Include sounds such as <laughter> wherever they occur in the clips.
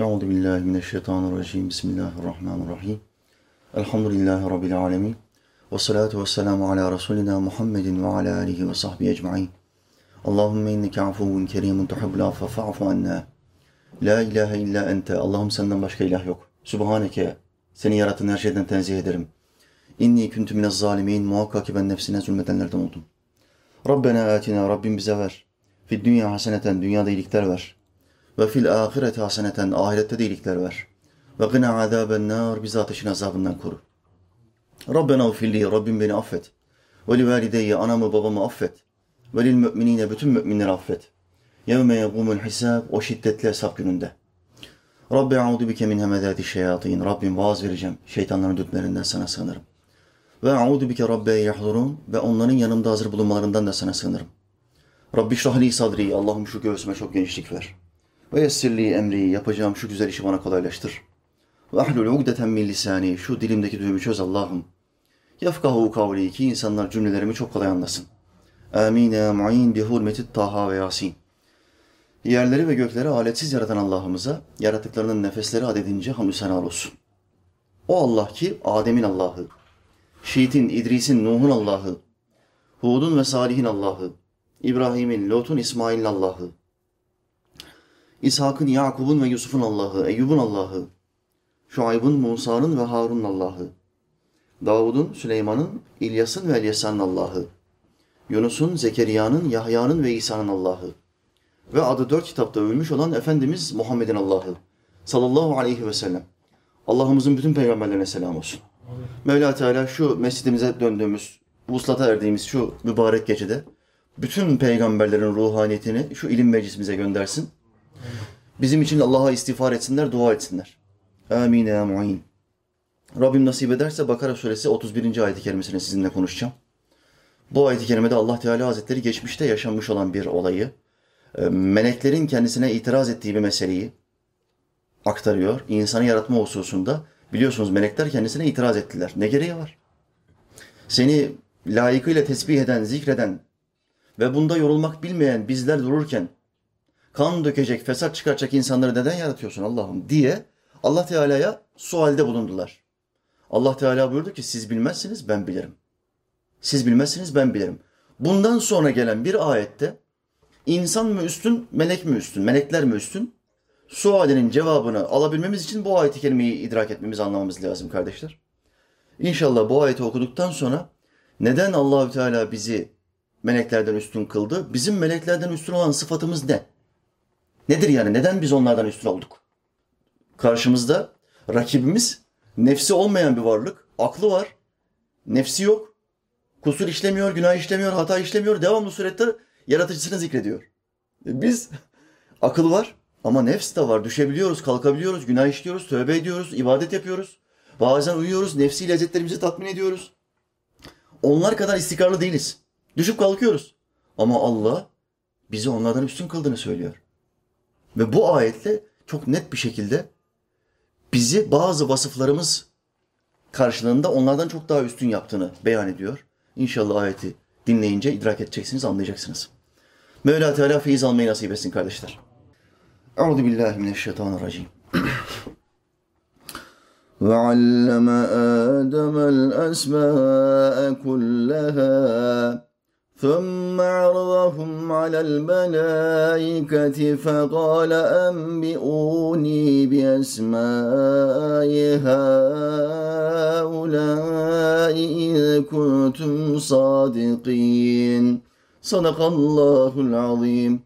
Euzu billahi mineşşeytanirracim. Bismillahirrahmanirrahim. Elhamdülillahi rabbil alamin. Ve salatu vesselamu ala rasulina Muhammedin ve ala alihi ve sahbihi ecmaîn. Allahümme inneke afuvun kerimun tuhibbul affe fa'fu anna. La ilahe illa ente. Allah'ım senden başka ilah yok. Subhaneke. Seni yarattığın her şeyden tenzih ederim. İnni kuntu minez zalimin. Muhakkak ki ben nefsine zulmedenlerden oldum. Rabbena atina. Rabbim bize ver. Fid dünya haseneten. Dünyada iyilikler ver. Ve fil ahireti haseneten. Ahirette de iyilikler ver. Ve gına azaben nar. Bizi ateşin azabından koru. Rabbena ufilli. Rabbim beni affet. Ve li valideyye. Anamı babamı affet. Ve lil müminine. Bütün müminleri affet. Yevme yegumul hisab. O şiddetli hesap gününde. Rabbi a'udu bike min hemedati şeyatin. Rabbim vaaz vereceğim. Şeytanların dütlerinden sana sığınırım. Ve a'udu bike rabbe yahdurun. Ve onların yanımda hazır bulunmalarından da sana sığınırım. Rabbi şrahli sadri. Allah'ım şu göğsüme çok genişlik ver. Ve yessirli emri. Yapacağım şu güzel işi bana kolaylaştır. Ve ahlul ugdeten min lisani. Şu dilimdeki düğümü çöz Allah'ım. Yefkahu kavli ki insanlar cümlelerimi çok kolay anlasın. Amin ya mu'in bi hurmeti Taha ve Yasin. Yerleri ve gökleri aletsiz yaratan Allah'ımıza yaratıklarının nefesleri adedince hamdü senalar olsun. O Allah ki Adem'in Allah'ı, Şiit'in, İdris'in, Nuh'un Allah'ı, Hud'un ve Salih'in Allah'ı, İbrahim'in, Lot'un, İsmail'in Allah'ı, İshak'ın, Yakub'un ve Yusuf'un Allah'ı, Eyyub'un Allah'ı, Şuayb'ın, Musa'nın ve Harun'un Allah'ı, Davud'un, Süleyman'ın, İlyas'ın ve Elyasa'nın Allah'ı, Yunus'un, Zekeriya'nın, Yahya'nın ve İsa'nın Allah'ı, ve adı dört kitapta övülmüş olan Efendimiz Muhammed'in Allah'ı sallallahu aleyhi ve sellem. Allah'ımızın bütün peygamberlerine selam olsun. Mevla Teala şu mescidimize döndüğümüz, vuslata erdiğimiz şu mübarek gecede bütün peygamberlerin ruhaniyetini şu ilim meclisimize göndersin. Bizim için Allah'a istiğfar etsinler, dua etsinler. Amin ya mu'in. Rabbim nasip ederse Bakara suresi 31. ayet-i kerimesine sizinle konuşacağım. Bu ayet-i kerimede Allah Teala Hazretleri geçmişte yaşanmış olan bir olayı, e, meleklerin kendisine itiraz ettiği bir meseleyi aktarıyor. İnsanı yaratma hususunda biliyorsunuz melekler kendisine itiraz ettiler. Ne gereği var? Seni layıkıyla tesbih eden, zikreden ve bunda yorulmak bilmeyen bizler dururken kan dökecek, fesat çıkaracak insanları neden yaratıyorsun Allah'ım diye Allah Teala'ya sualde bulundular. Allah Teala buyurdu ki siz bilmezsiniz ben bilirim. Siz bilmezsiniz ben bilirim. Bundan sonra gelen bir ayette İnsan mı üstün, melek mi üstün, melekler mi üstün? Sualinin cevabını alabilmemiz için bu ayeti kerimeyi idrak etmemiz, anlamamız lazım kardeşler. İnşallah bu ayeti okuduktan sonra neden Allahü Teala bizi meleklerden üstün kıldı? Bizim meleklerden üstün olan sıfatımız ne? Nedir yani? Neden biz onlardan üstün olduk? Karşımızda rakibimiz nefsi olmayan bir varlık. Aklı var. Nefsi yok. Kusur işlemiyor, günah işlemiyor, hata işlemiyor. Devamlı surette yaratıcısını zikrediyor. Biz <laughs> akıl var ama nefs de var. Düşebiliyoruz, kalkabiliyoruz, günah işliyoruz, tövbe ediyoruz, ibadet yapıyoruz. Bazen uyuyoruz, nefsi lezzetlerimizi tatmin ediyoruz. Onlar kadar istikrarlı değiliz. Düşüp kalkıyoruz. Ama Allah bizi onlardan üstün kıldığını söylüyor. Ve bu ayetle çok net bir şekilde bizi bazı vasıflarımız karşılığında onlardan çok daha üstün yaptığını beyan ediyor. İnşallah ayeti dinleyince idrak edeceksiniz, anlayacaksınız. Mevla Teala feyiz almayı nasip etsin kardeşler. Euzu billahi mineşşeytanirracim. وعلم آدم الأسماء كلها ثم عرضهم على الملائكة فقال أنبئوني بأسماء هؤلاء إذ كنتم صادقين Sadakallahul azim.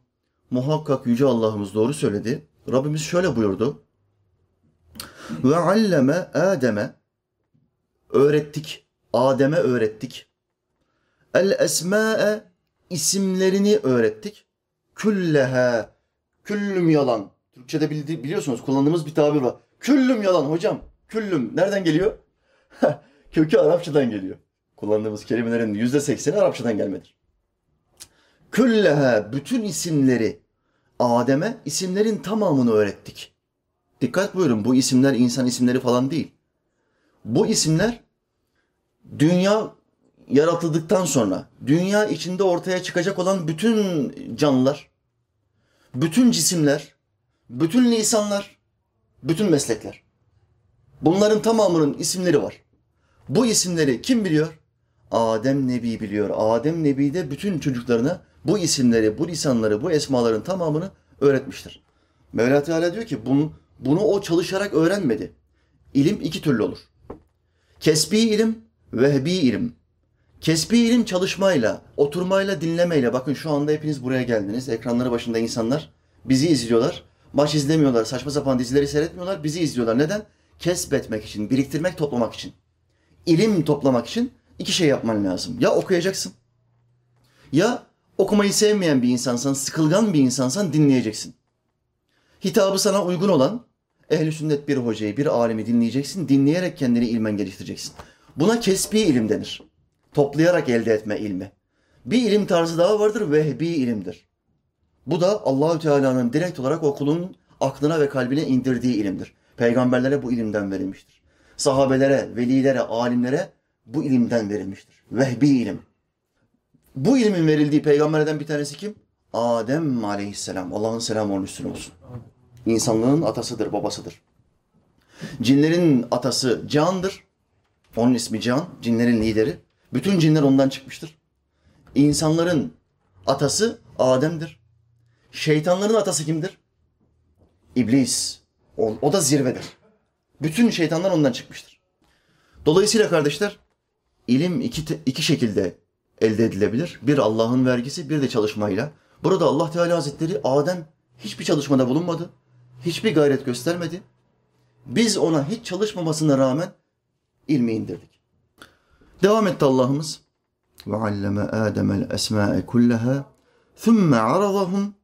Muhakkak Yüce Allah'ımız doğru söyledi. Rabbimiz şöyle buyurdu. Ve alleme Adem'e öğrettik. Adem'e öğrettik. El esma'e isimlerini öğrettik. Külleha küllüm yalan. Türkçe'de bildi, biliyorsunuz kullandığımız bir tabir var. Küllüm yalan hocam. Küllüm nereden geliyor? <laughs> Kökü Arapçadan geliyor. Kullandığımız kelimelerin yüzde sekseni Arapçadan gelmedir. Külleha bütün isimleri Adem'e isimlerin tamamını öğrettik. Dikkat buyurun bu isimler insan isimleri falan değil. Bu isimler dünya yaratıldıktan sonra dünya içinde ortaya çıkacak olan bütün canlılar, bütün cisimler, bütün lisanlar, Bütün meslekler. Bunların tamamının isimleri var. Bu isimleri kim biliyor? Adem Nebi biliyor. Adem Nebi de bütün çocuklarına bu isimleri, bu lisanları, bu esmaların tamamını öğretmiştir. Mevla Teala diyor ki bunu, bunu o çalışarak öğrenmedi. İlim iki türlü olur. Kesbi ilim, vehbi ilim. Kesbi ilim çalışmayla, oturmayla, dinlemeyle. Bakın şu anda hepiniz buraya geldiniz. Ekranları başında insanlar bizi izliyorlar. Maç izlemiyorlar, saçma sapan dizileri seyretmiyorlar. Bizi izliyorlar. Neden? Kesbetmek için, biriktirmek, toplamak için. İlim toplamak için iki şey yapman lazım. Ya okuyacaksın. Ya okumayı sevmeyen bir insansan, sıkılgan bir insansan dinleyeceksin. Hitabı sana uygun olan ehli sünnet bir hocayı, bir alimi dinleyeceksin. Dinleyerek kendini ilmen geliştireceksin. Buna kesbi ilim denir. Toplayarak elde etme ilmi. Bir ilim tarzı daha vardır, vehbi ilimdir. Bu da Allahü Teala'nın direkt olarak o kulun aklına ve kalbine indirdiği ilimdir. Peygamberlere bu ilimden verilmiştir. Sahabelere, velilere, alimlere bu ilimden verilmiştir. Vehbi ilim. Bu ilmin verildiği peygamberlerden bir tanesi kim? Adem aleyhisselam. Allah'ın selamı onun üstüne olsun. İnsanlığın atasıdır, babasıdır. Cinlerin atası Can'dır. Onun ismi Can, cinlerin lideri. Bütün cinler ondan çıkmıştır. İnsanların atası Adem'dir. Şeytanların atası kimdir? İblis. O, o da zirvedir. Bütün şeytanlar ondan çıkmıştır. Dolayısıyla kardeşler, ilim iki, iki şekilde elde edilebilir. Bir Allah'ın vergisi, bir de çalışmayla. Burada Allah Teala Hazretleri Adem hiçbir çalışmada bulunmadı. Hiçbir gayret göstermedi. Biz ona hiç çalışmamasına rağmen ilmi indirdik. Devam etti Allah'ımız. Ve alleme Adem'el esma'e kullaha thumme aradahum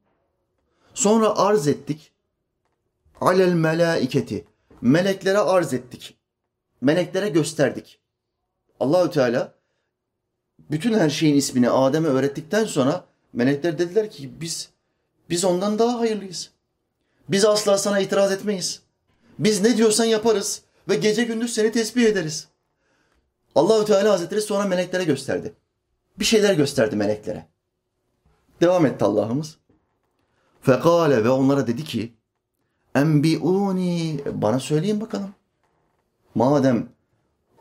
Sonra arz ettik. Alel melaiketi. Meleklere arz ettik. Meleklere gösterdik. Allahü Teala bütün her şeyin ismini Adem'e öğrettikten sonra melekler dediler ki biz biz ondan daha hayırlıyız. Biz asla sana itiraz etmeyiz. Biz ne diyorsan yaparız ve gece gündüz seni tesbih ederiz. Allahü Teala Hazretleri sonra meleklere gösterdi. Bir şeyler gösterdi meleklere. Devam etti Allah'ımız. Fekale ve onlara dedi ki Enbiuni bana söyleyin bakalım. Madem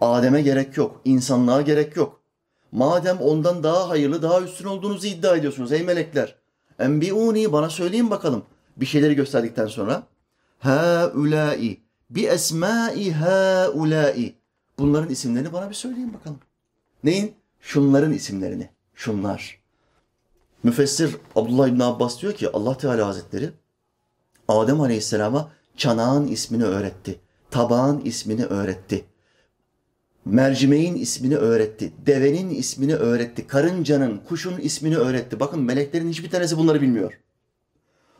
Adem'e gerek yok, insanlığa gerek yok. Madem ondan daha hayırlı, daha üstün olduğunuzu iddia ediyorsunuz ey melekler. Enbiuni bana söyleyin bakalım. Bir şeyleri gösterdikten sonra ha ulai bi esmai ha ulai bunların isimlerini bana bir söyleyin bakalım. Neyin? Şunların isimlerini. Şunlar. Müfessir Abdullah İbni Abbas diyor ki Allah Teala Hazretleri Adem Aleyhisselam'a çanağın ismini öğretti. Tabağın ismini öğretti. Mercimeğin ismini öğretti. Devenin ismini öğretti. Karıncanın, kuşun ismini öğretti. Bakın meleklerin hiçbir tanesi bunları bilmiyor.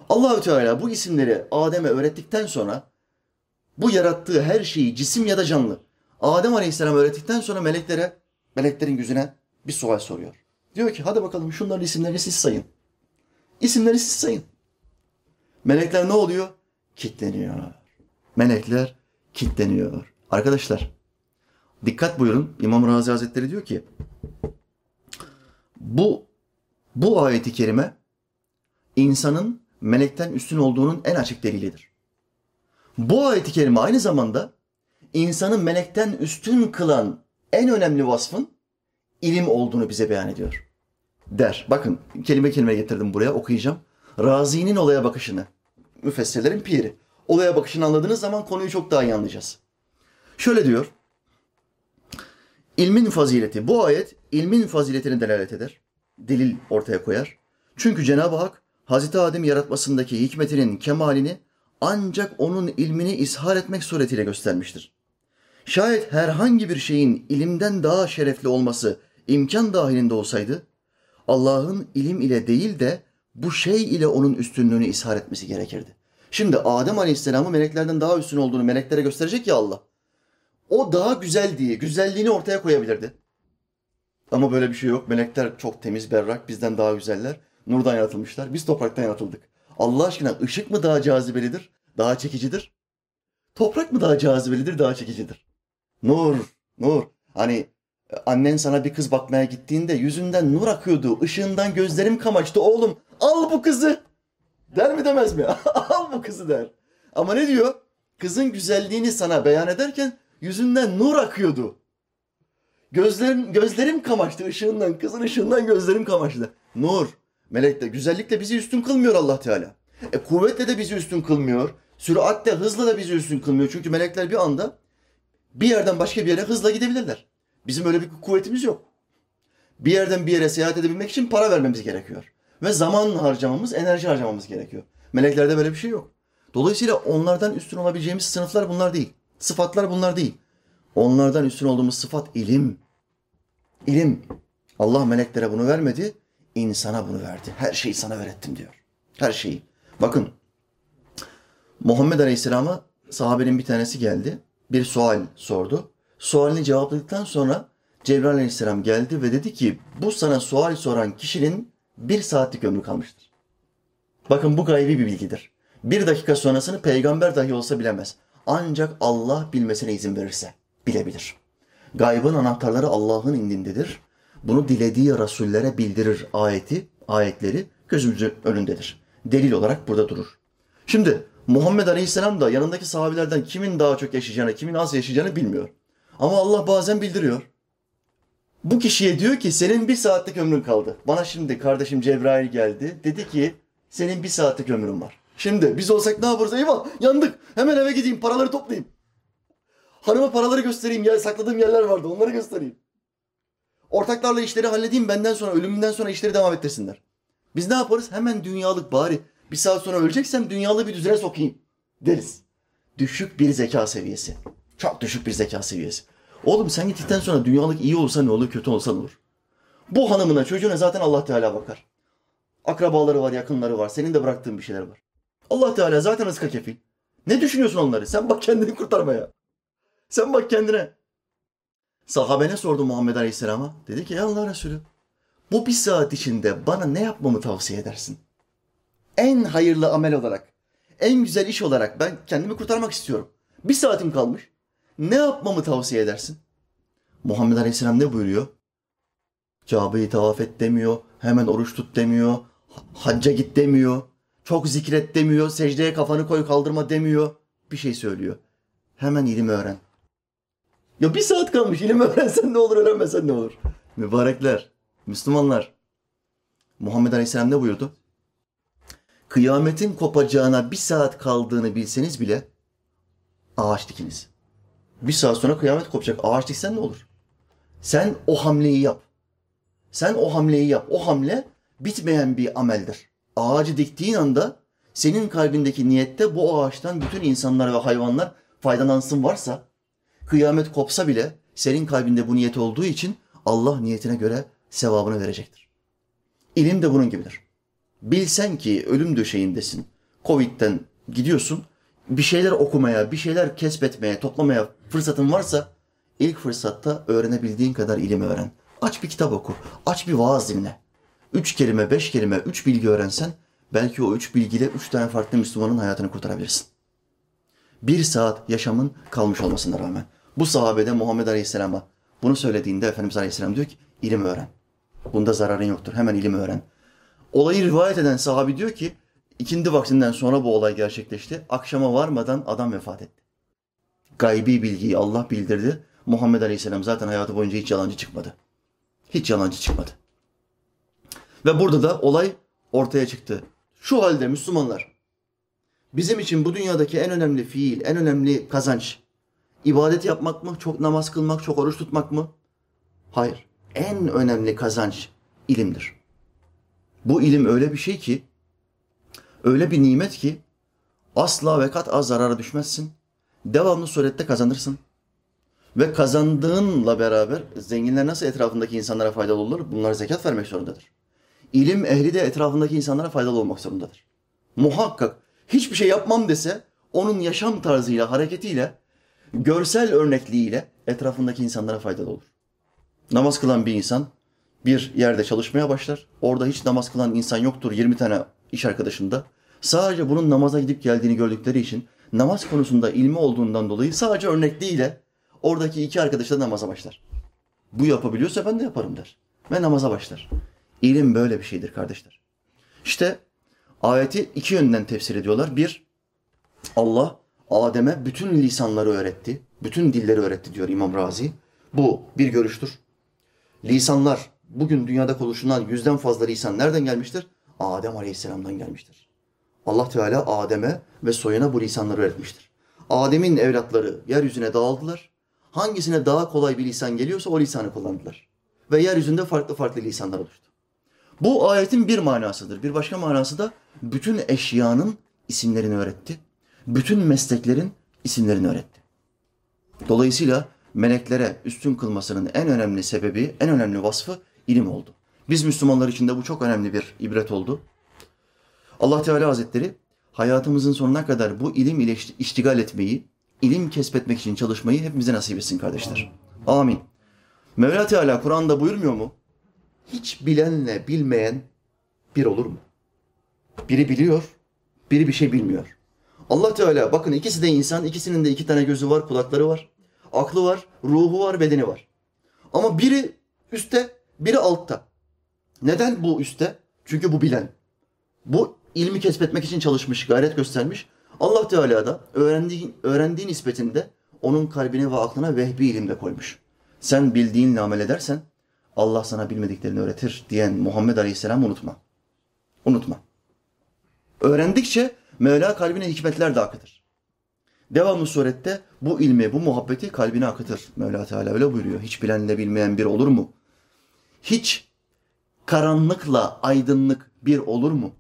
Allahü Teala bu isimleri Adem'e öğrettikten sonra bu yarattığı her şeyi cisim ya da canlı Adem Aleyhisselam öğrettikten sonra meleklere, meleklerin yüzüne bir sual soruyor. Diyor ki hadi bakalım şunların isimlerini siz sayın. İsimleri siz sayın. Melekler ne oluyor? Kitleniyor. Melekler kitleniyor. Arkadaşlar dikkat buyurun. İmam Razi Hazretleri diyor ki bu bu ayeti kerime insanın melekten üstün olduğunun en açık delilidir. Bu ayeti kerime aynı zamanda insanı melekten üstün kılan en önemli vasfın ilim olduğunu bize beyan ediyor. Der. Bakın kelime kelime getirdim buraya okuyacağım. Razi'nin olaya bakışını. Müfessirlerin piri. Olaya bakışını anladığınız zaman konuyu çok daha iyi anlayacağız. Şöyle diyor. İlmin fazileti. Bu ayet ilmin faziletini delalet eder. Delil ortaya koyar. Çünkü Cenab-ı Hak Hazreti Adem yaratmasındaki hikmetinin kemalini ancak onun ilmini ishar etmek suretiyle göstermiştir. Şayet herhangi bir şeyin ilimden daha şerefli olması imkan dahilinde olsaydı, Allah'ın ilim ile değil de bu şey ile onun üstünlüğünü ishar etmesi gerekirdi. Şimdi Adem Aleyhisselam'ı meleklerden daha üstün olduğunu meleklere gösterecek ya Allah. O daha güzel diye güzelliğini ortaya koyabilirdi. Ama böyle bir şey yok. Melekler çok temiz, berrak, bizden daha güzeller. Nurdan yaratılmışlar. Biz topraktan yaratıldık. Allah aşkına ışık mı daha cazibelidir, daha çekicidir? Toprak mı daha cazibelidir, daha çekicidir? Nur, nur. Hani annen sana bir kız bakmaya gittiğinde yüzünden nur akıyordu. Işığından gözlerim kamaştı. Oğlum al bu kızı. Der mi demez mi? <laughs> al bu kızı der. Ama ne diyor? kızın güzelliğini sana beyan ederken yüzünden nur akıyordu. Gözlerim, gözlerim kamaştı ışığından, kızın ışığından gözlerim kamaştı. Nur, melekle, güzellikle bizi üstün kılmıyor Allah Teala. E kuvvetle de bizi üstün kılmıyor. Süratle, hızla da bizi üstün kılmıyor. Çünkü melekler bir anda bir yerden başka bir yere hızla gidebilirler. Bizim öyle bir kuvvetimiz yok. Bir yerden bir yere seyahat edebilmek için para vermemiz gerekiyor. Ve zaman harcamamız, enerji harcamamız gerekiyor. Meleklerde böyle bir şey yok. Dolayısıyla onlardan üstün olabileceğimiz sınıflar bunlar değil. Sıfatlar bunlar değil. Onlardan üstün olduğumuz sıfat ilim. İlim. Allah meleklere bunu vermedi, insana bunu verdi. Her şeyi sana öğrettim diyor. Her şeyi. Bakın, Muhammed Aleyhisselam'a sahabenin bir tanesi geldi. Bir sual sordu. Sualini cevapladıktan sonra Cebrail Aleyhisselam geldi ve dedi ki bu sana sual soran kişinin bir saatlik ömrü kalmıştır. Bakın bu gaybi bir bilgidir. Bir dakika sonrasını peygamber dahi olsa bilemez. Ancak Allah bilmesine izin verirse bilebilir. Gaybın anahtarları Allah'ın indindedir. Bunu dilediği rasullere bildirir ayeti, ayetleri gözümüzün önündedir. Delil olarak burada durur. Şimdi Muhammed Aleyhisselam da yanındaki sahabilerden kimin daha çok yaşayacağını, kimin az yaşayacağını bilmiyor. Ama Allah bazen bildiriyor. Bu kişiye diyor ki senin bir saatlik ömrün kaldı. Bana şimdi kardeşim Cebrail geldi. Dedi ki senin bir saatlik ömrün var. Şimdi biz olsak ne yaparız? Eyvah yandık. Hemen eve gideyim paraları toplayayım. Hanıma paraları göstereyim. Ya sakladığım yerler vardı onları göstereyim. Ortaklarla işleri halledeyim benden sonra ölümünden sonra işleri devam ettirsinler. Biz ne yaparız? Hemen dünyalık bari. Bir saat sonra öleceksem dünyalı bir düzene sokayım deriz. Düşük bir zeka seviyesi. Çok düşük bir zeka seviyesi. Oğlum sen gittikten sonra dünyalık iyi olsa ne olur, kötü olsa ne olur? Bu hanımına, çocuğuna zaten Allah Teala bakar. Akrabaları var, yakınları var. Senin de bıraktığın bir şeyler var. Allah Teala zaten rızka kefil. Ne düşünüyorsun onları? Sen bak kendini kurtarmaya. Sen bak kendine. Sahabene sordu Muhammed Aleyhisselam'a. Dedi ki ya Allah Resulü bu bir saat içinde bana ne yapmamı tavsiye edersin? En hayırlı amel olarak, en güzel iş olarak ben kendimi kurtarmak istiyorum. Bir saatim kalmış. Ne yapmamı tavsiye edersin? Muhammed Aleyhisselam ne buyuruyor? Kabe'yi tavaf et demiyor, hemen oruç tut demiyor, hacca git demiyor, çok zikret demiyor, secdeye kafanı koy kaldırma demiyor. Bir şey söylüyor. Hemen ilim öğren. Ya bir saat kalmış ilim öğrensen ne olur öğrenmesen ne olur? Mübarekler, Müslümanlar. Muhammed Aleyhisselam ne buyurdu? Kıyametin kopacağına bir saat kaldığını bilseniz bile ağaç dikiniz. Bir saat sonra kıyamet kopacak. Ağaç diksen ne olur? Sen o hamleyi yap. Sen o hamleyi yap. O hamle bitmeyen bir ameldir. Ağacı diktiğin anda senin kalbindeki niyette bu ağaçtan bütün insanlar ve hayvanlar faydalansın varsa kıyamet kopsa bile senin kalbinde bu niyet olduğu için Allah niyetine göre sevabını verecektir. İlim de bunun gibidir. Bilsen ki ölüm döşeğindesin. Covid'den gidiyorsun. Bir şeyler okumaya, bir şeyler kesbetmeye, toplamaya fırsatın varsa ilk fırsatta öğrenebildiğin kadar ilim öğren. Aç bir kitap oku. Aç bir vaaz dinle. Üç kelime, beş kelime, üç bilgi öğrensen belki o üç bilgiyle üç tane farklı Müslümanın hayatını kurtarabilirsin. Bir saat yaşamın kalmış olmasına rağmen. Bu sahabede Muhammed Aleyhisselam'a bunu söylediğinde Efendimiz Aleyhisselam diyor ki ilim öğren. Bunda zararın yoktur. Hemen ilim öğren. Olayı rivayet eden sahabi diyor ki ikindi vaktinden sonra bu olay gerçekleşti. Akşama varmadan adam vefat etti. Gaybi bilgiyi Allah bildirdi. Muhammed Aleyhisselam zaten hayatı boyunca hiç yalancı çıkmadı. Hiç yalancı çıkmadı. Ve burada da olay ortaya çıktı. Şu halde Müslümanlar bizim için bu dünyadaki en önemli fiil, en önemli kazanç ibadet yapmak mı, çok namaz kılmak, çok oruç tutmak mı? Hayır. En önemli kazanç ilimdir. Bu ilim öyle bir şey ki, öyle bir nimet ki asla ve kat'a zarara düşmezsin. Devamlı surette kazanırsın. Ve kazandığınla beraber zenginler nasıl etrafındaki insanlara faydalı olur? Bunlar zekat vermek zorundadır. İlim ehli de etrafındaki insanlara faydalı olmak zorundadır. Muhakkak hiçbir şey yapmam dese onun yaşam tarzıyla, hareketiyle, görsel örnekliğiyle etrafındaki insanlara faydalı olur. Namaz kılan bir insan bir yerde çalışmaya başlar. Orada hiç namaz kılan insan yoktur 20 tane iş arkadaşında. Sadece bunun namaza gidip geldiğini gördükleri için namaz konusunda ilmi olduğundan dolayı sadece örnekliğiyle oradaki iki arkadaş da namaza başlar. Bu yapabiliyorsa ben de yaparım der. Ve namaza başlar. İlim böyle bir şeydir kardeşler. İşte ayeti iki yönden tefsir ediyorlar. Bir, Allah Adem'e bütün lisanları öğretti. Bütün dilleri öğretti diyor İmam Razi. Bu bir görüştür. Lisanlar, bugün dünyada konuşulan yüzden fazla lisan nereden gelmiştir? Adem Aleyhisselam'dan gelmiştir. Allah Teala Adem'e ve soyuna bu lisanları öğretmiştir. Adem'in evlatları yeryüzüne dağıldılar. Hangisine daha kolay bir lisan geliyorsa o lisanı kullandılar. Ve yeryüzünde farklı farklı lisanlar oluştu. Bu ayetin bir manasıdır. Bir başka manası da bütün eşyanın isimlerini öğretti. Bütün mesleklerin isimlerini öğretti. Dolayısıyla meleklere üstün kılmasının en önemli sebebi, en önemli vasfı ilim oldu. Biz Müslümanlar için de bu çok önemli bir ibret oldu. Allah Teala Hazretleri hayatımızın sonuna kadar bu ilim ile iştigal etmeyi, ilim kesbetmek için çalışmayı hepimize nasip etsin kardeşler. Amin. Mevla Teala Kur'an'da buyurmuyor mu? Hiç bilenle bilmeyen bir olur mu? Biri biliyor, biri bir şey bilmiyor. Allah Teala bakın ikisi de insan, ikisinin de iki tane gözü var, kulakları var, aklı var, ruhu var, bedeni var. Ama biri üstte, biri altta. Neden bu üstte? Çünkü bu bilen. Bu ilmi kesbetmek için çalışmış, gayret göstermiş. Allah Teala da öğrendiği, öğrendiği nispetinde onun kalbine ve aklına vehbi ilimde koymuş. Sen bildiğinle amel edersen Allah sana bilmediklerini öğretir diyen Muhammed Aleyhisselam unutma. Unutma. Öğrendikçe Mevla kalbine hikmetler de akıtır. Devamlı surette bu ilmi, bu muhabbeti kalbine akıtır. Mevla Teala öyle buyuruyor. Hiç bilenle bilmeyen bir olur mu? Hiç karanlıkla aydınlık bir olur mu?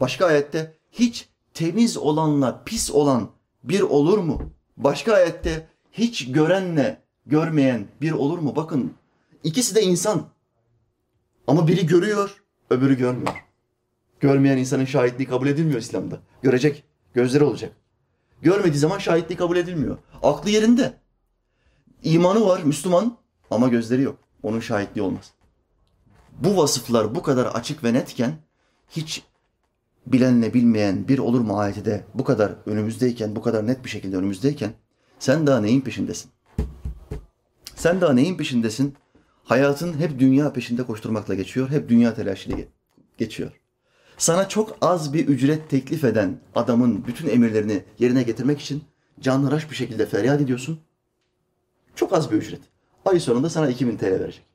Başka ayette hiç temiz olanla pis olan bir olur mu? Başka ayette hiç görenle görmeyen bir olur mu? Bakın ikisi de insan. Ama biri görüyor, öbürü görmüyor. Görmeyen insanın şahitliği kabul edilmiyor İslam'da. Görecek, gözleri olacak. Görmediği zaman şahitliği kabul edilmiyor. Aklı yerinde. İmanı var, Müslüman ama gözleri yok. Onun şahitliği olmaz. Bu vasıflar bu kadar açık ve netken hiç bilenle bilmeyen bir olur mu ayeti de bu kadar önümüzdeyken, bu kadar net bir şekilde önümüzdeyken sen daha neyin peşindesin? Sen daha neyin peşindesin? Hayatın hep dünya peşinde koşturmakla geçiyor, hep dünya telaşıyla geçiyor. Sana çok az bir ücret teklif eden adamın bütün emirlerini yerine getirmek için canhıraş bir şekilde feryat ediyorsun. Çok az bir ücret. Ay sonunda sana 2000 TL verecek.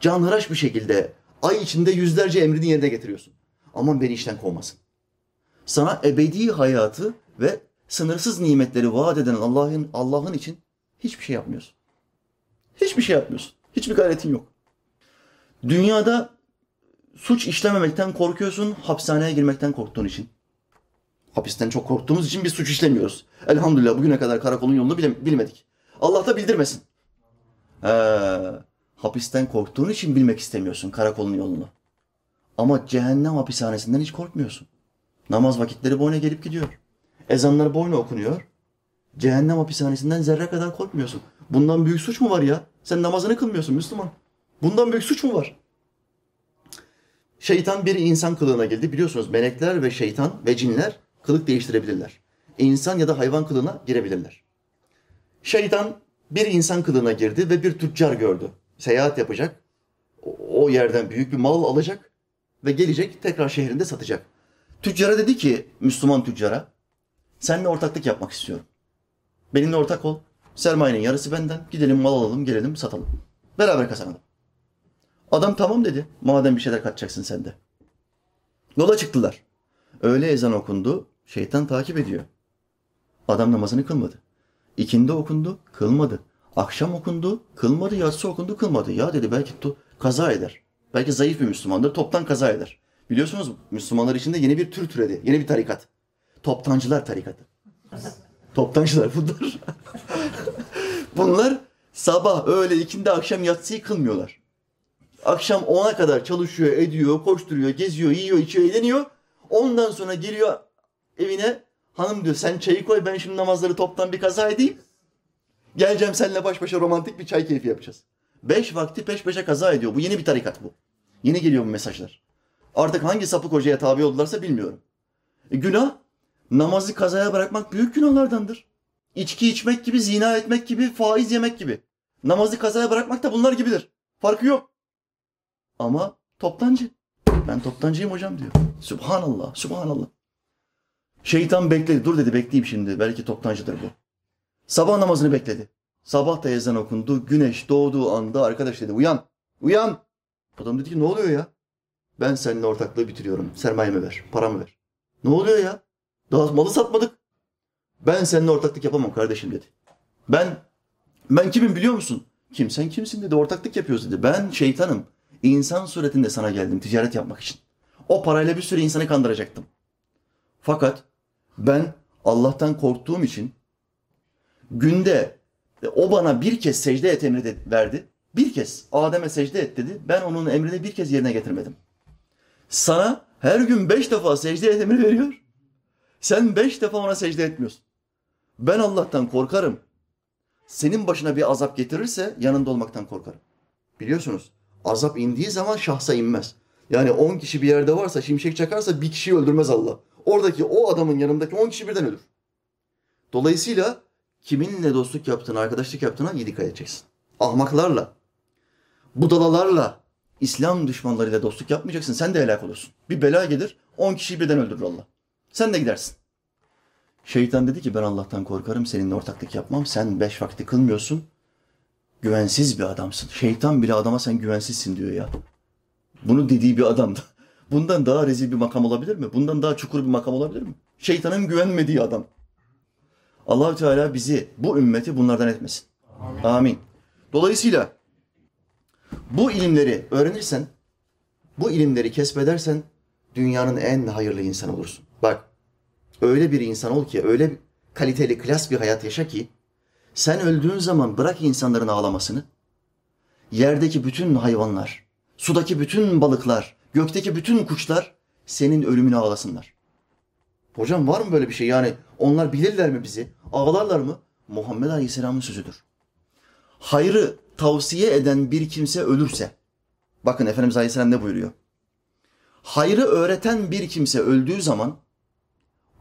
Canhıraş bir şekilde ay içinde yüzlerce emrini yerine getiriyorsun. Aman beni işten kovmasın. Sana ebedi hayatı ve sınırsız nimetleri vaat eden Allah'ın Allah'ın için hiçbir şey yapmıyorsun. Hiçbir şey yapmıyorsun. Hiçbir gayretin yok. Dünyada suç işlememekten korkuyorsun, hapishaneye girmekten korktuğun için. Hapisten çok korktuğumuz için biz suç işlemiyoruz. Elhamdülillah bugüne kadar karakolun yolunu bile, bilmedik. Allah da bildirmesin. Ee, hapisten korktuğun için bilmek istemiyorsun karakolun yolunu. Ama cehennem hapishanesinden hiç korkmuyorsun. Namaz vakitleri boyuna gelip gidiyor. Ezanları boyuna okunuyor. Cehennem hapishanesinden zerre kadar korkmuyorsun. Bundan büyük suç mu var ya? Sen namazını kılmıyorsun Müslüman. Bundan büyük suç mu var? Şeytan bir insan kılığına girdi. Biliyorsunuz melekler ve şeytan ve cinler kılık değiştirebilirler. İnsan ya da hayvan kılığına girebilirler. Şeytan bir insan kılığına girdi ve bir tüccar gördü. Seyahat yapacak. O yerden büyük bir mal alacak ve gelecek tekrar şehrinde satacak. Tüccara dedi ki Müslüman tüccara seninle ortaklık yapmak istiyorum. Benimle ortak ol. Sermayenin yarısı benden. Gidelim mal alalım, gelelim, satalım. Beraber kazanalım. Adam tamam dedi. Madem bir şeyler katacaksın sen de. Yola çıktılar. Öğle ezan okundu. Şeytan takip ediyor. Adam namazını kılmadı. İkindi okundu, kılmadı. Akşam okundu, kılmadı. Yatsı okundu, kılmadı. Ya dedi belki tu, kaza eder. Belki zayıf bir Müslümandır, toptan kaza eder. Biliyorsunuz Müslümanlar içinde yeni bir tür türedi. Yeni bir tarikat. Toptancılar tarikatı. Toptancılar bunlar. <laughs> bunlar sabah, öğle, ikindi, akşam yatsıyı kılmıyorlar. Akşam 10'a kadar çalışıyor, ediyor, koşturuyor, geziyor, yiyor, içiyor, eğleniyor. Ondan sonra geliyor evine. Hanım diyor sen çayı koy ben şimdi namazları toptan bir kaza edeyim. Geleceğim seninle baş başa romantik bir çay keyfi yapacağız. Beş vakti peş peşe kaza ediyor. Bu yeni bir tarikat bu. Yeni geliyor bu mesajlar. Artık hangi sapık hocaya tabi oldularsa bilmiyorum. E, günah namazı kazaya bırakmak büyük günahlardandır. İçki içmek gibi, zina etmek gibi, faiz yemek gibi. Namazı kazaya bırakmak da bunlar gibidir. Farkı yok. Ama toptancı. Ben toptancıyım hocam diyor. Subhanallah, subhanallah. Şeytan bekledi. Dur dedi bekleyeyim şimdi. Belki toptancıdır bu. Sabah namazını bekledi. Sabah da ezan okundu. Güneş doğduğu anda arkadaş dedi uyan. Uyan. Adam dedi ki ne oluyor ya? Ben seninle ortaklığı bitiriyorum. Sermayemi ver. Paramı ver. Ne oluyor ya? Daha malı satmadık. Ben seninle ortaklık yapamam kardeşim dedi. Ben ben kimim biliyor musun? Kim sen kimsin dedi. Ortaklık yapıyoruz dedi. Ben şeytanım. İnsan suretinde sana geldim ticaret yapmak için. O parayla bir sürü insanı kandıracaktım. Fakat ben Allah'tan korktuğum için günde o bana bir kez secde et emri verdi. Bir kez Adem'e secde et dedi. Ben onun emrini bir kez yerine getirmedim. Sana her gün beş defa secde et emri veriyor. Sen beş defa ona secde etmiyorsun. Ben Allah'tan korkarım. Senin başına bir azap getirirse yanında olmaktan korkarım. Biliyorsunuz azap indiği zaman şahsa inmez. Yani 10 kişi bir yerde varsa şimşek çakarsa bir kişiyi öldürmez Allah. Oradaki o adamın yanındaki 10 kişi birden ölür. Dolayısıyla kiminle dostluk yaptığını, arkadaşlık yaptığına iyi dikkat edeceksin. Ahmaklarla, budalalarla, İslam düşmanlarıyla dostluk yapmayacaksın. Sen de helak olursun. Bir bela gelir, 10 kişiyi birden öldürür Allah. Sen de gidersin. Şeytan dedi ki ben Allah'tan korkarım, seninle ortaklık yapmam. Sen beş vakti kılmıyorsun. Güvensiz bir adamsın. Şeytan bile adama sen güvensizsin diyor ya. Bunu dediği bir adam. <laughs> Bundan daha rezil bir makam olabilir mi? Bundan daha çukur bir makam olabilir mi? Şeytanın güvenmediği adam. Allahü Teala bizi, bu ümmeti bunlardan etmesin. Amin. Dolayısıyla bu ilimleri öğrenirsen, bu ilimleri kesbedersen dünyanın en hayırlı insanı olursun. Bak, öyle bir insan ol ki, öyle kaliteli, klas bir hayat yaşa ki sen öldüğün zaman bırak insanların ağlamasını. Yerdeki bütün hayvanlar, sudaki bütün balıklar, gökteki bütün kuşlar senin ölümünü ağlasınlar. Hocam var mı böyle bir şey? Yani onlar bilirler mi bizi? Ağlarlar mı? Muhammed Aleyhisselam'ın sözüdür. Hayrı tavsiye eden bir kimse ölürse, bakın Efendimiz Aleyhisselam ne buyuruyor? Hayrı öğreten bir kimse öldüğü zaman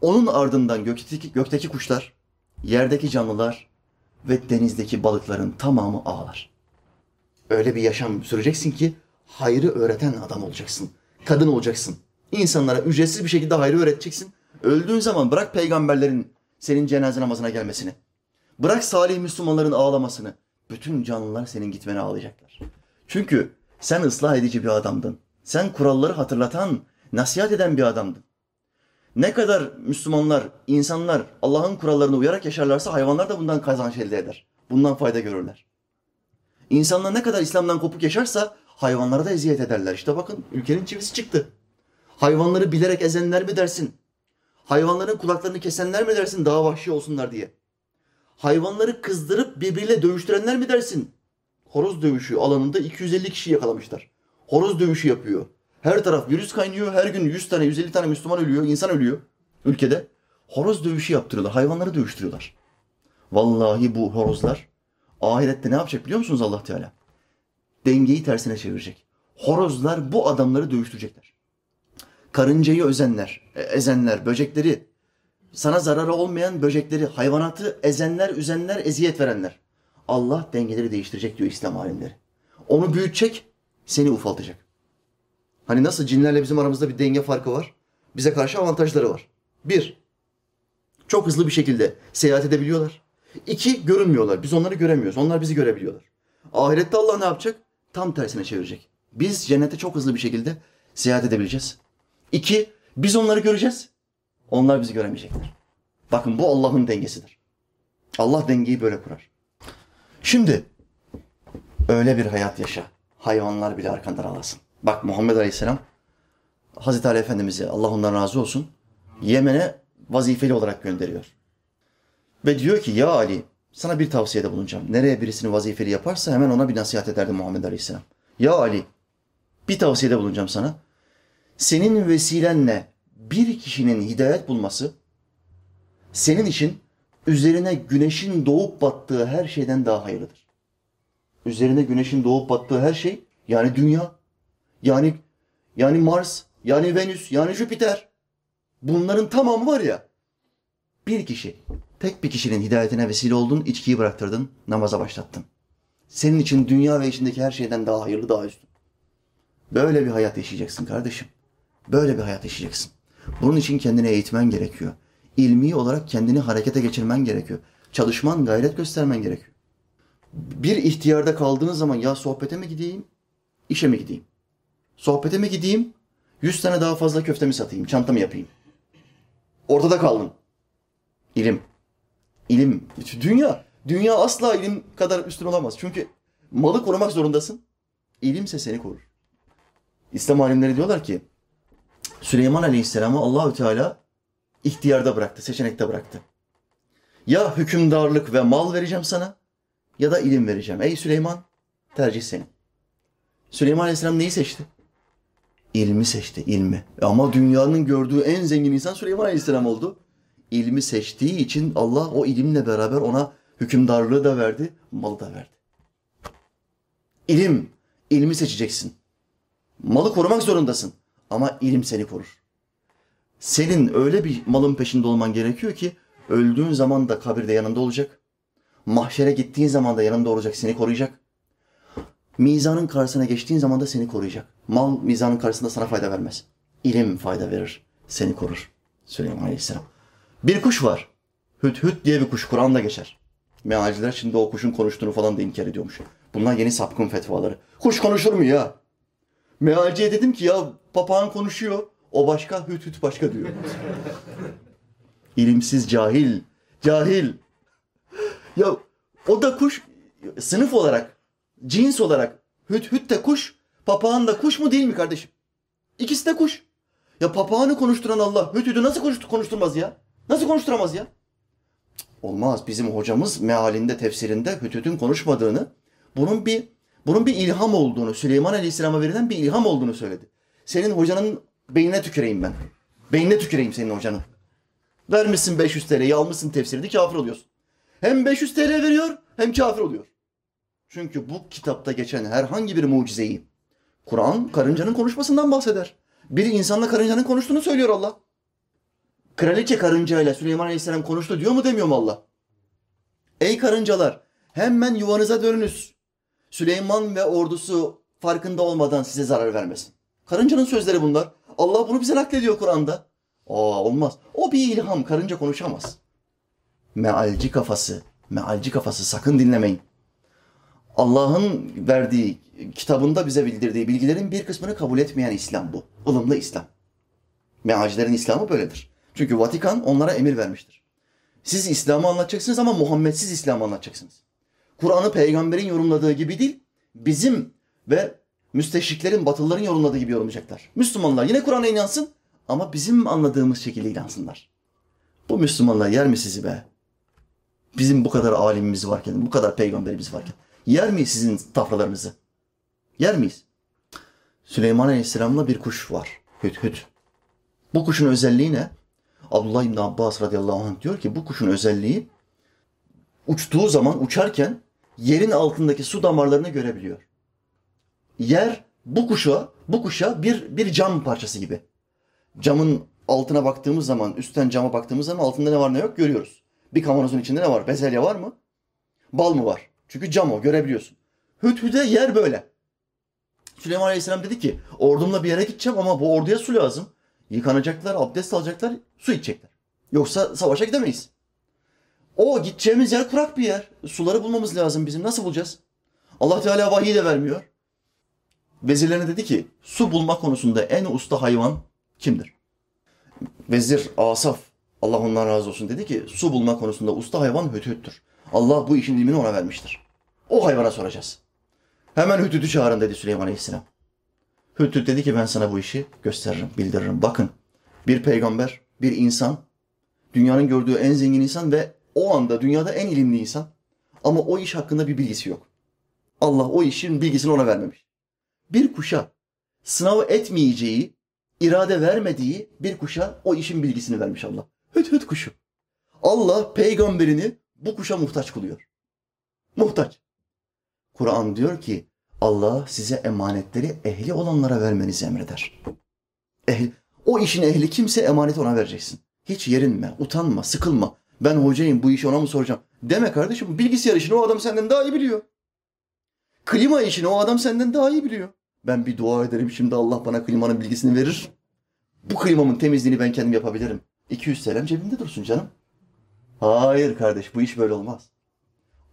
onun ardından gökteki, gökteki kuşlar, yerdeki canlılar ve denizdeki balıkların tamamı ağlar. Öyle bir yaşam süreceksin ki hayrı öğreten adam olacaksın. Kadın olacaksın. İnsanlara ücretsiz bir şekilde hayrı öğreteceksin. Öldüğün zaman bırak peygamberlerin senin cenaze namazına gelmesini. Bırak salih Müslümanların ağlamasını. Bütün canlılar senin gitmeni ağlayacaklar. Çünkü sen ıslah edici bir adamdın. Sen kuralları hatırlatan, nasihat eden bir adamdın. Ne kadar Müslümanlar, insanlar Allah'ın kurallarına uyarak yaşarlarsa hayvanlar da bundan kazanç elde eder. Bundan fayda görürler. İnsanlar ne kadar İslam'dan kopuk yaşarsa hayvanlara da eziyet ederler. İşte bakın ülkenin çivisi çıktı. Hayvanları bilerek ezenler mi dersin? Hayvanların kulaklarını kesenler mi dersin daha vahşi olsunlar diye? Hayvanları kızdırıp birbiriyle dövüştürenler mi dersin? Horoz dövüşü alanında 250 kişi yakalamışlar. Horoz dövüşü yapıyor. Her taraf virüs kaynıyor. Her gün 100 tane, 150 tane Müslüman ölüyor, insan ölüyor ülkede. Horoz dövüşü yaptırıyorlar. Hayvanları dövüştürüyorlar. Vallahi bu horozlar ahirette ne yapacak biliyor musunuz Allah Teala? Dengeyi tersine çevirecek. Horozlar bu adamları dövüştürecekler. Karıncayı özenler, ezenler, böcekleri, sana zararı olmayan böcekleri, hayvanatı ezenler, üzenler, eziyet verenler. Allah dengeleri değiştirecek diyor İslam alimleri. Onu büyütecek, seni ufaltacak. Hani nasıl cinlerle bizim aramızda bir denge farkı var? Bize karşı avantajları var. Bir, çok hızlı bir şekilde seyahat edebiliyorlar. İki, görünmüyorlar. Biz onları göremiyoruz. Onlar bizi görebiliyorlar. Ahirette Allah ne yapacak? Tam tersine çevirecek. Biz cennete çok hızlı bir şekilde seyahat edebileceğiz. İki, biz onları göreceğiz. Onlar bizi göremeyecekler. Bakın bu Allah'ın dengesidir. Allah dengeyi böyle kurar. Şimdi öyle bir hayat yaşa. Hayvanlar bile arkandan ağlasın. Bak Muhammed Aleyhisselam Hazreti Ali Efendimiz'i Allah ondan razı olsun Yemen'e vazifeli olarak gönderiyor. Ve diyor ki ya Ali sana bir tavsiyede bulunacağım. Nereye birisini vazifeli yaparsa hemen ona bir nasihat ederdi Muhammed Aleyhisselam. Ya Ali bir tavsiyede bulunacağım sana. Senin vesilenle bir kişinin hidayet bulması senin için üzerine güneşin doğup battığı her şeyden daha hayırlıdır. Üzerine güneşin doğup battığı her şey yani dünya, yani yani Mars, yani Venüs, yani Jüpiter. Bunların tamamı var ya. Bir kişi, tek bir kişinin hidayetine vesile oldun, içkiyi bıraktırdın, namaza başlattın. Senin için dünya ve içindeki her şeyden daha hayırlı, daha üstün. Böyle bir hayat yaşayacaksın kardeşim. Böyle bir hayat yaşayacaksın. Bunun için kendini eğitmen gerekiyor. ilmi olarak kendini harekete geçirmen gerekiyor. Çalışman, gayret göstermen gerekiyor. Bir ihtiyarda kaldığınız zaman ya sohbete mi gideyim, işe mi gideyim? Sohbete mi gideyim, yüz tane daha fazla köfte mi satayım, çantamı yapayım? Ortada kaldın. İlim. İlim. Dünya. Dünya asla ilim kadar üstün olamaz. Çünkü malı korumak zorundasın. İlimse seni korur. İslam alimleri diyorlar ki Süleyman Aleyhisselam'ı Allahü Teala ihtiyarda bıraktı, seçenekte bıraktı. Ya hükümdarlık ve mal vereceğim sana ya da ilim vereceğim. Ey Süleyman tercih senin. Süleyman Aleyhisselam neyi seçti? İlmi seçti, ilmi. Ama dünyanın gördüğü en zengin insan Süleyman Aleyhisselam oldu. İlmi seçtiği için Allah o ilimle beraber ona hükümdarlığı da verdi, malı da verdi. İlim, ilmi seçeceksin. Malı korumak zorundasın ama ilim seni korur. Senin öyle bir malın peşinde olman gerekiyor ki öldüğün zaman da kabirde yanında olacak. Mahşere gittiğin zaman da yanında olacak, seni koruyacak. Mizanın karşısına geçtiğin zaman da seni koruyacak. Mal mizanın karşısında sana fayda vermez. İlim fayda verir, seni korur. Süleyman Aleyhisselam. Bir kuş var. Hüt hüt diye bir kuş. Kur'an'da geçer. Mealciler şimdi o kuşun konuştuğunu falan da inkar ediyormuş. Bunlar yeni sapkın fetvaları. Kuş konuşur mu ya? Mealciye dedim ki ya papağan konuşuyor. O başka, hüt hüt başka diyor. <laughs> İlimsiz cahil. Cahil. Ya o da kuş sınıf olarak, cins olarak hüt hüt de kuş, papağan da kuş mu değil mi kardeşim? İkisi de kuş. Ya papağanı konuşturan Allah hüt hütü nasıl konuşturmaz ya? Nasıl konuşturamaz ya? Olmaz. Bizim hocamız mealinde, tefsirinde hütütün konuşmadığını, bunun bir bunun bir ilham olduğunu, Süleyman Aleyhisselam'a verilen bir ilham olduğunu söyledi. Senin hocanın beynine tüküreyim ben. Beynine tüküreyim senin hocanın. Vermişsin 500 TL'yi, almışsın tefsirini, kafir oluyorsun. Hem 500 TL veriyor, hem kafir oluyor. Çünkü bu kitapta geçen herhangi bir mucizeyi, Kur'an karıncanın konuşmasından bahseder. Bir insanla karıncanın konuştuğunu söylüyor Allah. Kraliçe karıncayla Süleyman Aleyhisselam konuştu diyor mu demiyor mu Allah? Ey karıncalar hemen yuvanıza dönünüz. Süleyman ve ordusu farkında olmadan size zarar vermesin. Karıncanın sözleri bunlar. Allah bunu bize naklediyor Kur'an'da. Aa olmaz. O bir ilham. Karınca konuşamaz. Mealci kafası. Mealci kafası sakın dinlemeyin. Allah'ın verdiği, kitabında bize bildirdiği bilgilerin bir kısmını kabul etmeyen İslam bu. Ilımlı İslam. Mealcilerin İslamı böyledir. Çünkü Vatikan onlara emir vermiştir. Siz İslam'ı anlatacaksınız ama Muhammedsiz İslam'ı anlatacaksınız. Kur'an'ı peygamberin yorumladığı gibi değil, bizim ve müsteşriklerin, batılıların yorumladığı gibi yorumlayacaklar. Müslümanlar yine Kur'an'a inansın ama bizim anladığımız şekilde inansınlar. Bu Müslümanlar yer mi sizi be? Bizim bu kadar alimimiz varken, bu kadar peygamberimiz varken. Yer miyiz sizin tafralarınızı? Yer miyiz? Süleyman Aleyhisselam'la bir kuş var. Hüt hüt. Bu kuşun özelliği ne? Abdullah İbni Abbas radıyallahu anh diyor ki bu kuşun özelliği uçtuğu zaman uçarken yerin altındaki su damarlarını görebiliyor. Yer bu kuşa, bu kuşa bir, bir cam parçası gibi. Camın altına baktığımız zaman, üstten cama baktığımız zaman altında ne var ne yok görüyoruz. Bir kavanozun içinde ne var? Bezelye var mı? Bal mı var? Çünkü cam o, görebiliyorsun. Hüthüde yer böyle. Süleyman Aleyhisselam dedi ki, ordumla bir yere gideceğim ama bu orduya su lazım. Yıkanacaklar, abdest alacaklar, su içecekler. Yoksa savaşa gidemeyiz. O gideceğimiz yer kurak bir yer. Suları bulmamız lazım bizim. Nasıl bulacağız? Allah Teala vahiy de vermiyor. Vezirlerine dedi ki su bulma konusunda en usta hayvan kimdir? Vezir Asaf Allah ondan razı olsun dedi ki su bulma konusunda usta hayvan hütüttür. Allah bu işin ilmini ona vermiştir. O hayvana soracağız. Hemen Hütüt'ü çağırın dedi Süleyman Aleyhisselam. Hütüt dedi ki ben sana bu işi gösteririm, bildiririm. Bakın bir peygamber, bir insan, dünyanın gördüğü en zengin insan ve o anda dünyada en ilimli insan. Ama o iş hakkında bir bilgisi yok. Allah o işin bilgisini ona vermemiş. Bir kuşa sınav etmeyeceği, irade vermediği bir kuşa o işin bilgisini vermiş Allah. Hüt hüt kuşu. Allah peygamberini bu kuşa muhtaç kılıyor. Muhtaç. Kur'an diyor ki Allah size emanetleri ehli olanlara vermenizi emreder. Ehli, o işin ehli kimse emanet ona vereceksin. Hiç yerinme, utanma, sıkılma. Ben hocayım bu işi ona mı soracağım? Deme kardeşim bilgisayar işini o adam senden daha iyi biliyor. Klima işini o adam senden daha iyi biliyor. Ben bir dua ederim şimdi Allah bana klimanın bilgisini verir. Bu klimamın temizliğini ben kendim yapabilirim. 200 TL'm cebimde dursun canım. Hayır kardeş bu iş böyle olmaz.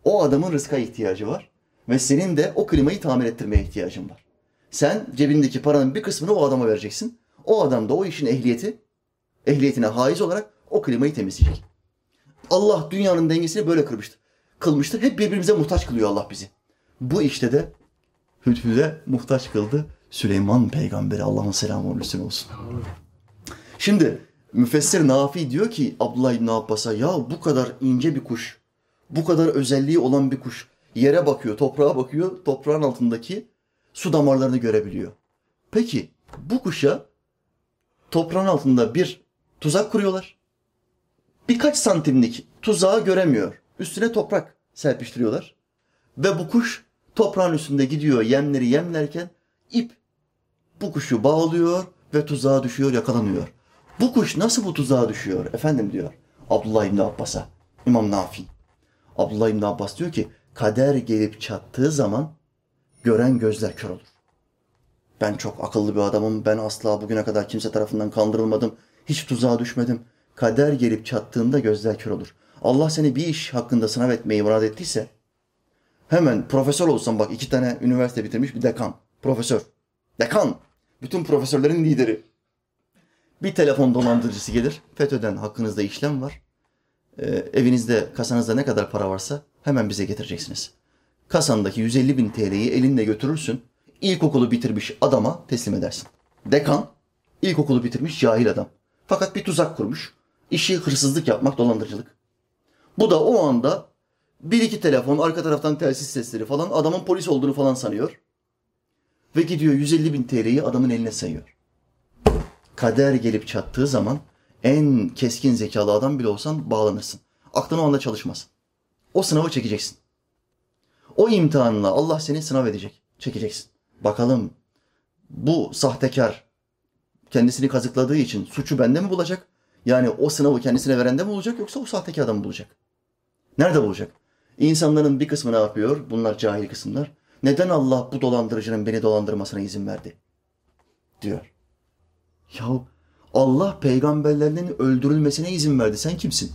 O adamın rızka ihtiyacı var ve senin de o klimayı tamir ettirmeye ihtiyacın var. Sen cebindeki paranın bir kısmını o adama vereceksin. O adam da o işin ehliyeti, ehliyetine haiz olarak o klimayı temizleyecek. Allah dünyanın dengesini böyle kırmıştır. Kılmıştır. Hep birbirimize muhtaç kılıyor Allah bizi. Bu işte de Hüdhüd'e muhtaç kıldı. Süleyman peygamberi Allah'ın selamı üstüne olsun. Şimdi müfessir Nafi diyor ki Abdullah İbni Abbas'a ya bu kadar ince bir kuş, bu kadar özelliği olan bir kuş yere bakıyor, toprağa bakıyor, toprağın altındaki su damarlarını görebiliyor. Peki bu kuşa toprağın altında bir tuzak kuruyorlar. Birkaç santimlik tuzağı göremiyor. Üstüne toprak serpiştiriyorlar. Ve bu kuş toprağın üstünde gidiyor yemleri yemlerken ip bu kuşu bağlıyor ve tuzağa düşüyor, yakalanıyor. Bu kuş nasıl bu tuzağa düşüyor? Efendim diyor Abdullah İbni Abbas'a, İmam Nafi. Abdullah İbni Abbas diyor ki kader gelip çattığı zaman gören gözler kör olur. Ben çok akıllı bir adamım. Ben asla bugüne kadar kimse tarafından kandırılmadım. Hiç tuzağa düşmedim. Kader gelip çattığında gözler kör olur. Allah seni bir iş hakkında sınav etmeyi murad ettiyse hemen profesör olsan bak iki tane üniversite bitirmiş bir dekan. Profesör. Dekan. Bütün profesörlerin lideri. Bir telefon dolandırıcısı gelir. FETÖ'den hakkınızda işlem var. Ee, evinizde, kasanızda ne kadar para varsa hemen bize getireceksiniz. Kasandaki 150 bin TL'yi elinde götürürsün. İlkokulu bitirmiş adama teslim edersin. Dekan, ilkokulu bitirmiş cahil adam. Fakat bir tuzak kurmuş. İşi hırsızlık yapmak, dolandırıcılık. Bu da o anda bir iki telefon, arka taraftan telsiz sesleri falan adamın polis olduğunu falan sanıyor. Ve gidiyor 150 bin TL'yi adamın eline sayıyor. Kader gelip çattığı zaman en keskin zekalı adam bile olsan bağlanırsın. Aklın o anda çalışmaz. O sınavı çekeceksin. O imtihanla Allah seni sınav edecek. Çekeceksin. Bakalım bu sahtekar kendisini kazıkladığı için suçu bende mi bulacak? Yani o sınavı kendisine verende mi olacak yoksa o sahtekar adam bulacak? Nerede bulacak? İnsanların bir kısmı ne yapıyor? Bunlar cahil kısımlar. Neden Allah bu dolandırıcının beni dolandırmasına izin verdi? Diyor. Ya Allah peygamberlerinin öldürülmesine izin verdi. Sen kimsin?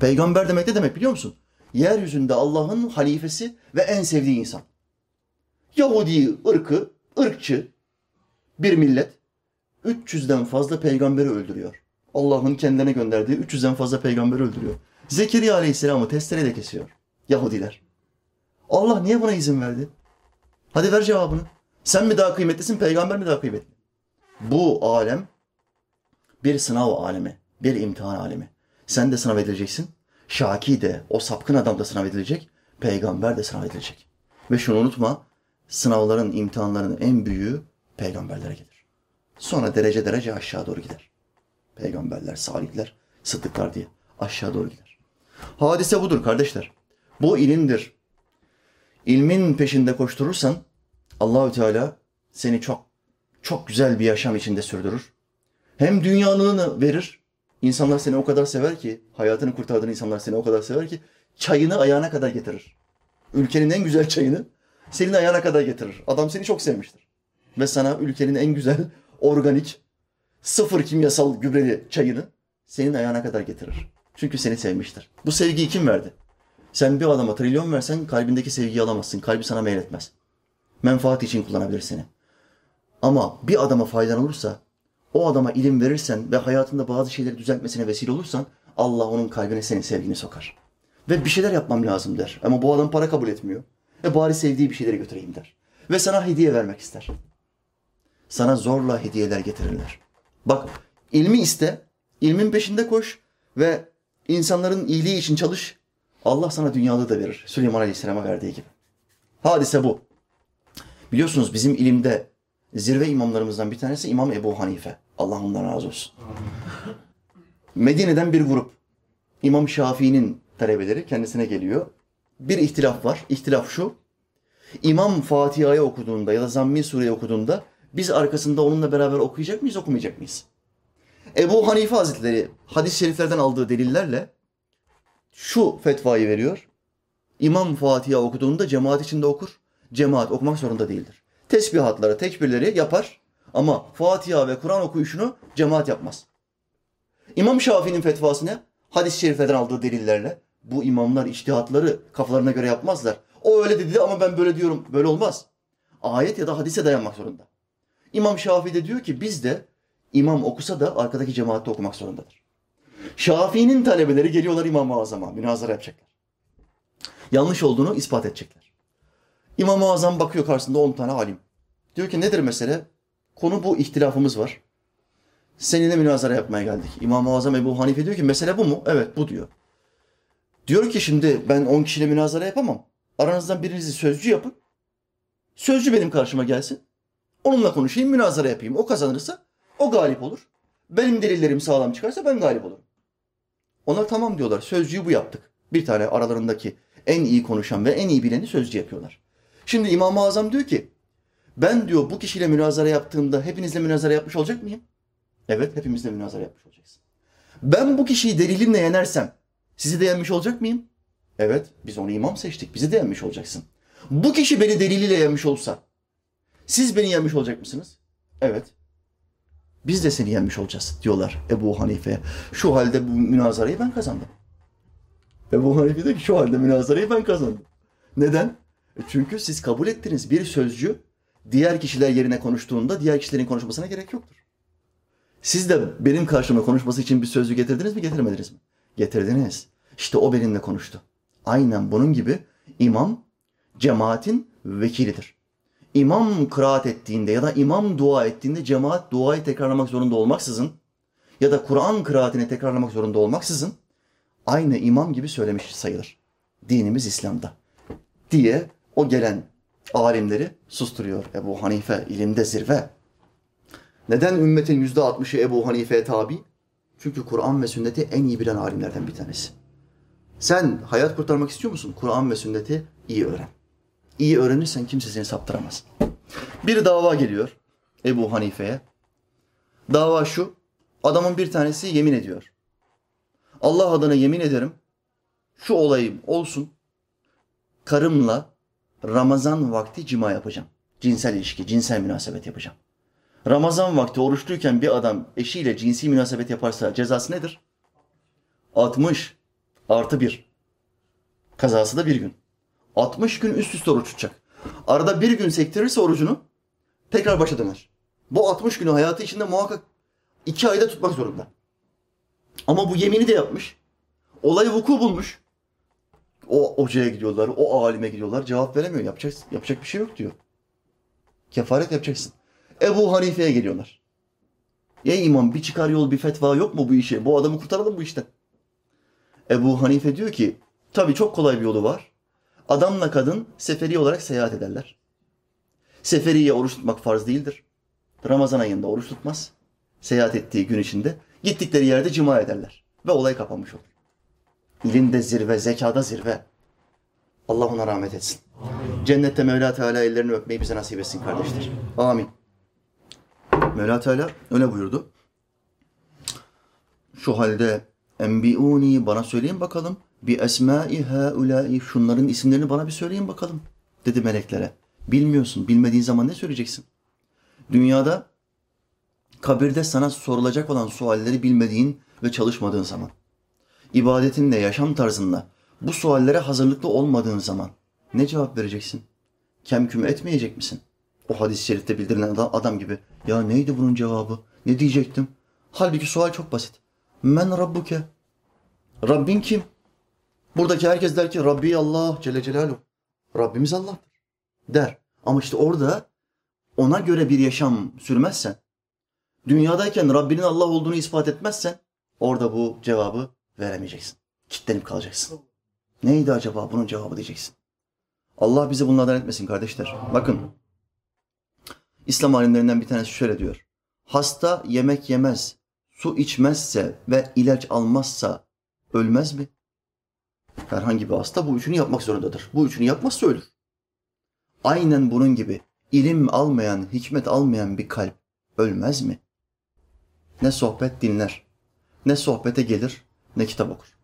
Peygamber demek ne demek biliyor musun? Yeryüzünde Allah'ın halifesi ve en sevdiği insan. Yahudi ırkı, ırkçı bir millet 300'den fazla peygamberi öldürüyor. Allah'ın kendine gönderdiği 300'den fazla peygamberi öldürüyor. Zekeriya Aleyhisselam'ı testereyle kesiyor Yahudiler. Allah niye buna izin verdi? Hadi ver cevabını. Sen mi daha kıymetlisin, peygamber mi daha kıymetli? Bu alem bir sınav alemi, bir imtihan alemi. Sen de sınav edileceksin. Şaki de, o sapkın adam da sınav edilecek. Peygamber de sınav edilecek. Ve şunu unutma, sınavların, imtihanların en büyüğü peygamberlere gelir. Sonra derece derece aşağı doğru gider. Peygamberler, salihler, sıddıklar diye aşağı doğru gider. Hadise budur kardeşler. Bu ilimdir. İlmin peşinde koşturursan Allahü Teala seni çok çok güzel bir yaşam içinde sürdürür. Hem dünyalığını verir. İnsanlar seni o kadar sever ki, hayatını kurtardığın insanlar seni o kadar sever ki çayını ayağına kadar getirir. Ülkenin en güzel çayını senin ayağına kadar getirir. Adam seni çok sevmiştir. Ve sana ülkenin en güzel, organik, sıfır kimyasal gübreli çayını senin ayağına kadar getirir. Çünkü seni sevmiştir. Bu sevgiyi kim verdi? Sen bir adama trilyon versen kalbindeki sevgiyi alamazsın. Kalbi sana meyletmez. Menfaat için kullanabilir seni. Ama bir adama faydan olursa, o adama ilim verirsen ve hayatında bazı şeyleri düzeltmesine vesile olursan Allah onun kalbine senin sevgini sokar. Ve bir şeyler yapmam lazım der. Ama bu adam para kabul etmiyor. Ve bari sevdiği bir şeyleri götüreyim der. Ve sana hediye vermek ister. Sana zorla hediyeler getirirler. Bak ilmi iste, ilmin peşinde koş ve insanların iyiliği için çalış. Allah sana dünyalığı da verir. Süleyman Aleyhisselam'a verdiği gibi. Hadise bu. Biliyorsunuz bizim ilimde zirve imamlarımızdan bir tanesi İmam Ebu Hanife. Allah ondan razı olsun. Medine'den bir grup. İmam Şafii'nin talebeleri kendisine geliyor. Bir ihtilaf var. İhtilaf şu. İmam Fatiha'yı okuduğunda ya da Zammil Sure'yi okuduğunda biz arkasında onunla beraber okuyacak mıyız, okumayacak mıyız? Ebu Hanife Hazretleri hadis-i şeriflerden aldığı delillerle şu fetvayı veriyor. İmam Fatiha okuduğunda cemaat içinde okur. Cemaat okumak zorunda değildir. Tesbihatları, tekbirleri yapar ama Fatiha ve Kur'an okuyuşunu cemaat yapmaz. İmam Şafii'nin fetvası ne? Hadis-i şeriflerden aldığı delillerle. Bu imamlar içtihatları kafalarına göre yapmazlar. O öyle dedi ama ben böyle diyorum. Böyle olmaz. Ayet ya da hadise dayanmak zorunda. İmam Şafii de diyor ki biz de imam okusa da arkadaki cemaatte okumak zorundadır. Şafii'nin talebeleri geliyorlar İmam-ı Azam'a münazara yapacaklar. Yanlış olduğunu ispat edecekler. İmam-ı Azam bakıyor karşısında 10 tane alim. Diyor ki nedir mesele? Konu bu ihtilafımız var. Seninle münazara yapmaya geldik. İmam-ı Azam Ebu Hanife diyor ki mesele bu mu? Evet bu diyor. Diyor ki şimdi ben 10 kişiyle münazara yapamam. Aranızdan birinizi sözcü yapın. Sözcü benim karşıma gelsin. Onunla konuşayım, münazara yapayım. O kazanırsa o galip olur. Benim delillerim sağlam çıkarsa ben galip olurum. Onlar tamam diyorlar. Sözcüyü bu yaptık. Bir tane aralarındaki en iyi konuşan ve en iyi bileni sözcü yapıyorlar. Şimdi İmam-ı Azam diyor ki ben diyor bu kişiyle münazara yaptığımda hepinizle münazara yapmış olacak mıyım? Evet hepimizle münazara yapmış olacaksın. Ben bu kişiyi delilimle yenersem sizi de yenmiş olacak mıyım? Evet biz onu imam seçtik. Bizi de yenmiş olacaksın. Bu kişi beni deliliyle yenmiş olsa siz beni yenmiş olacak mısınız? Evet. Biz de seni yenmiş olacağız diyorlar Ebu Hanife. Şu halde bu münazarayı ben kazandım. Ebu Hanife diyor ki şu halde münazarayı ben kazandım. Neden? E çünkü siz kabul ettiniz bir sözcü diğer kişiler yerine konuştuğunda diğer kişilerin konuşmasına gerek yoktur. Siz de benim karşıma konuşması için bir sözcü getirdiniz mi getirmediniz mi? Getirdiniz. İşte o benimle konuştu. Aynen bunun gibi imam cemaatin vekilidir. İmam kıraat ettiğinde ya da imam dua ettiğinde cemaat duayı tekrarlamak zorunda olmaksızın ya da Kur'an kıraatini tekrarlamak zorunda olmaksızın aynı imam gibi söylemiş sayılır. Dinimiz İslam'da diye o gelen alimleri susturuyor Ebu Hanife ilimde zirve. Neden ümmetin yüzde altmışı Ebu Hanife'ye tabi? Çünkü Kur'an ve sünneti en iyi bilen alimlerden bir tanesi. Sen hayat kurtarmak istiyor musun? Kur'an ve sünneti iyi öğren. İyi öğrenirsen kimse seni saptıramaz. Bir dava geliyor Ebu Hanife'ye. Dava şu. Adamın bir tanesi yemin ediyor. Allah adına yemin ederim. Şu olayım olsun. Karımla Ramazan vakti cima yapacağım. Cinsel ilişki, cinsel münasebet yapacağım. Ramazan vakti oruçluyken bir adam eşiyle cinsi münasebet yaparsa cezası nedir? 60 artı 1. Kazası da bir gün. 60 gün üst üste oruç tutacak. Arada bir gün sektirirse orucunu tekrar başa döner. Bu 60 günü hayatı içinde muhakkak iki ayda tutmak zorunda. Ama bu yemini de yapmış. Olayı vuku bulmuş. O hocaya gidiyorlar, o alime gidiyorlar. Cevap veremiyor. Yapacak, yapacak bir şey yok diyor. Kefaret yapacaksın. Ebu Hanife'ye geliyorlar. Ey imam bir çıkar yol bir fetva yok mu bu işe? Bu adamı kurtaralım bu işten. Ebu Hanife diyor ki tabii çok kolay bir yolu var. Adamla kadın seferi olarak seyahat ederler. Seferiye oruç tutmak farz değildir. Ramazan ayında oruç tutmaz. Seyahat ettiği gün içinde gittikleri yerde cima ederler. Ve olay kapanmış olur. İlimde zirve, zekada zirve. Allah ona rahmet etsin. Amin. Cennette Mevla Teala ellerini öpmeyi bize nasip etsin kardeşler. Amin. Mevla Teala öyle buyurdu. Şu halde enbiuni bana söyleyin bakalım. Bi esmai haulai şunların isimlerini bana bir söyleyin bakalım dedi meleklere. Bilmiyorsun. Bilmediğin zaman ne söyleyeceksin? Dünyada kabirde sana sorulacak olan sualleri bilmediğin ve çalışmadığın zaman, ibadetinle, yaşam tarzınla bu suallere hazırlıklı olmadığın zaman ne cevap vereceksin? Kemküm etmeyecek misin? O hadis-i şerifte bildirilen adam, adam gibi. Ya neydi bunun cevabı? Ne diyecektim? Halbuki sual çok basit. Men rabbuke? Rabbin kim? Buradaki herkes der ki Rabbi Allah Celle Celaluhu. Rabbimiz Allah'tır der. Ama işte orada ona göre bir yaşam sürmezsen, dünyadayken Rabbinin Allah olduğunu ispat etmezsen orada bu cevabı veremeyeceksin. Kitlenip kalacaksın. Neydi acaba bunun cevabı diyeceksin. Allah bizi bunlardan etmesin kardeşler. Bakın İslam alimlerinden bir tanesi şöyle diyor. Hasta yemek yemez, su içmezse ve ilaç almazsa ölmez mi? Herhangi bir hasta bu üçünü yapmak zorundadır. Bu üçünü yapmazsa ölür. Aynen bunun gibi ilim almayan, hikmet almayan bir kalp ölmez mi? Ne sohbet dinler, ne sohbete gelir, ne kitap okur.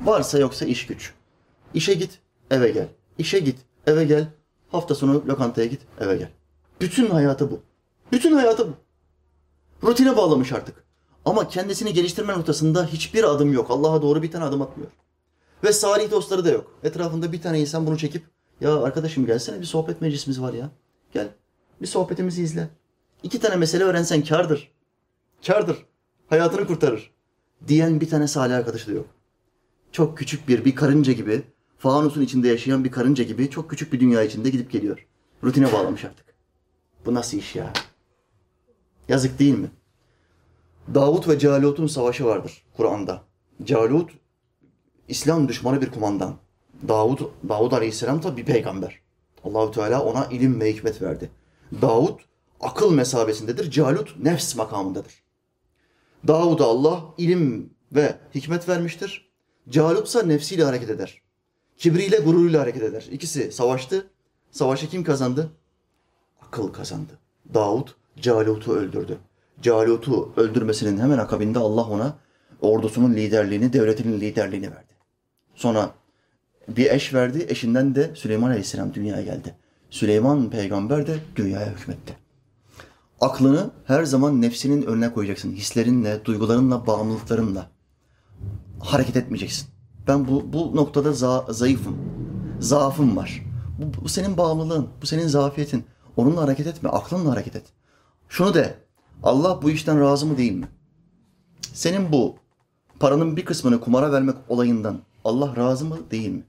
Varsa yoksa iş güç. İşe git, eve gel. İşe git, eve gel. Hafta sonu lokantaya git, eve gel. Bütün hayatı bu. Bütün hayatı bu. Rutine bağlamış artık. Ama kendisini geliştirme noktasında hiçbir adım yok. Allah'a doğru bir tane adım atmıyor. Ve salih dostları da yok. Etrafında bir tane insan bunu çekip ya arkadaşım gelsene bir sohbet meclisimiz var ya. Gel bir sohbetimizi izle. İki tane mesele öğrensen kardır. Kardır. Hayatını kurtarır. Diyen bir tane salih arkadaşı da yok. Çok küçük bir, bir karınca gibi, fanusun içinde yaşayan bir karınca gibi çok küçük bir dünya içinde gidip geliyor. Rutine bağlamış artık. Bu nasıl iş ya? Yazık değil mi? Davut ve Calut'un savaşı vardır Kur'an'da. Calut İslam düşmanı bir kumandan. Davud Davud Aleyhisselam da bir peygamber. Allahu Teala ona ilim ve hikmet verdi. Davud akıl mesabesindedir. Calut nefs makamındadır. Davud'a Allah ilim ve hikmet vermiştir. Calut ise nefsiyle hareket eder. Kibriyle, gururuyla hareket eder. İkisi savaştı. Savaşı kim kazandı? Akıl kazandı. Davud Calut'u öldürdü. Calut'u öldürmesinin hemen akabinde Allah ona ordusunun liderliğini, devletinin liderliğini verdi. Sonra bir eş verdi. Eşinden de Süleyman Aleyhisselam dünyaya geldi. Süleyman peygamber de dünyaya hükmetti. Aklını her zaman nefsinin önüne koyacaksın. Hislerinle, duygularınla, bağımlılıklarınla hareket etmeyeceksin. Ben bu, bu noktada za, zayıfım. Zaafım var. Bu, bu senin bağımlılığın, bu senin zafiyetin. Onunla hareket etme, aklınla hareket et. Şunu de, Allah bu işten razı mı değil mi? Senin bu paranın bir kısmını kumara vermek olayından Allah razı mı değil mi?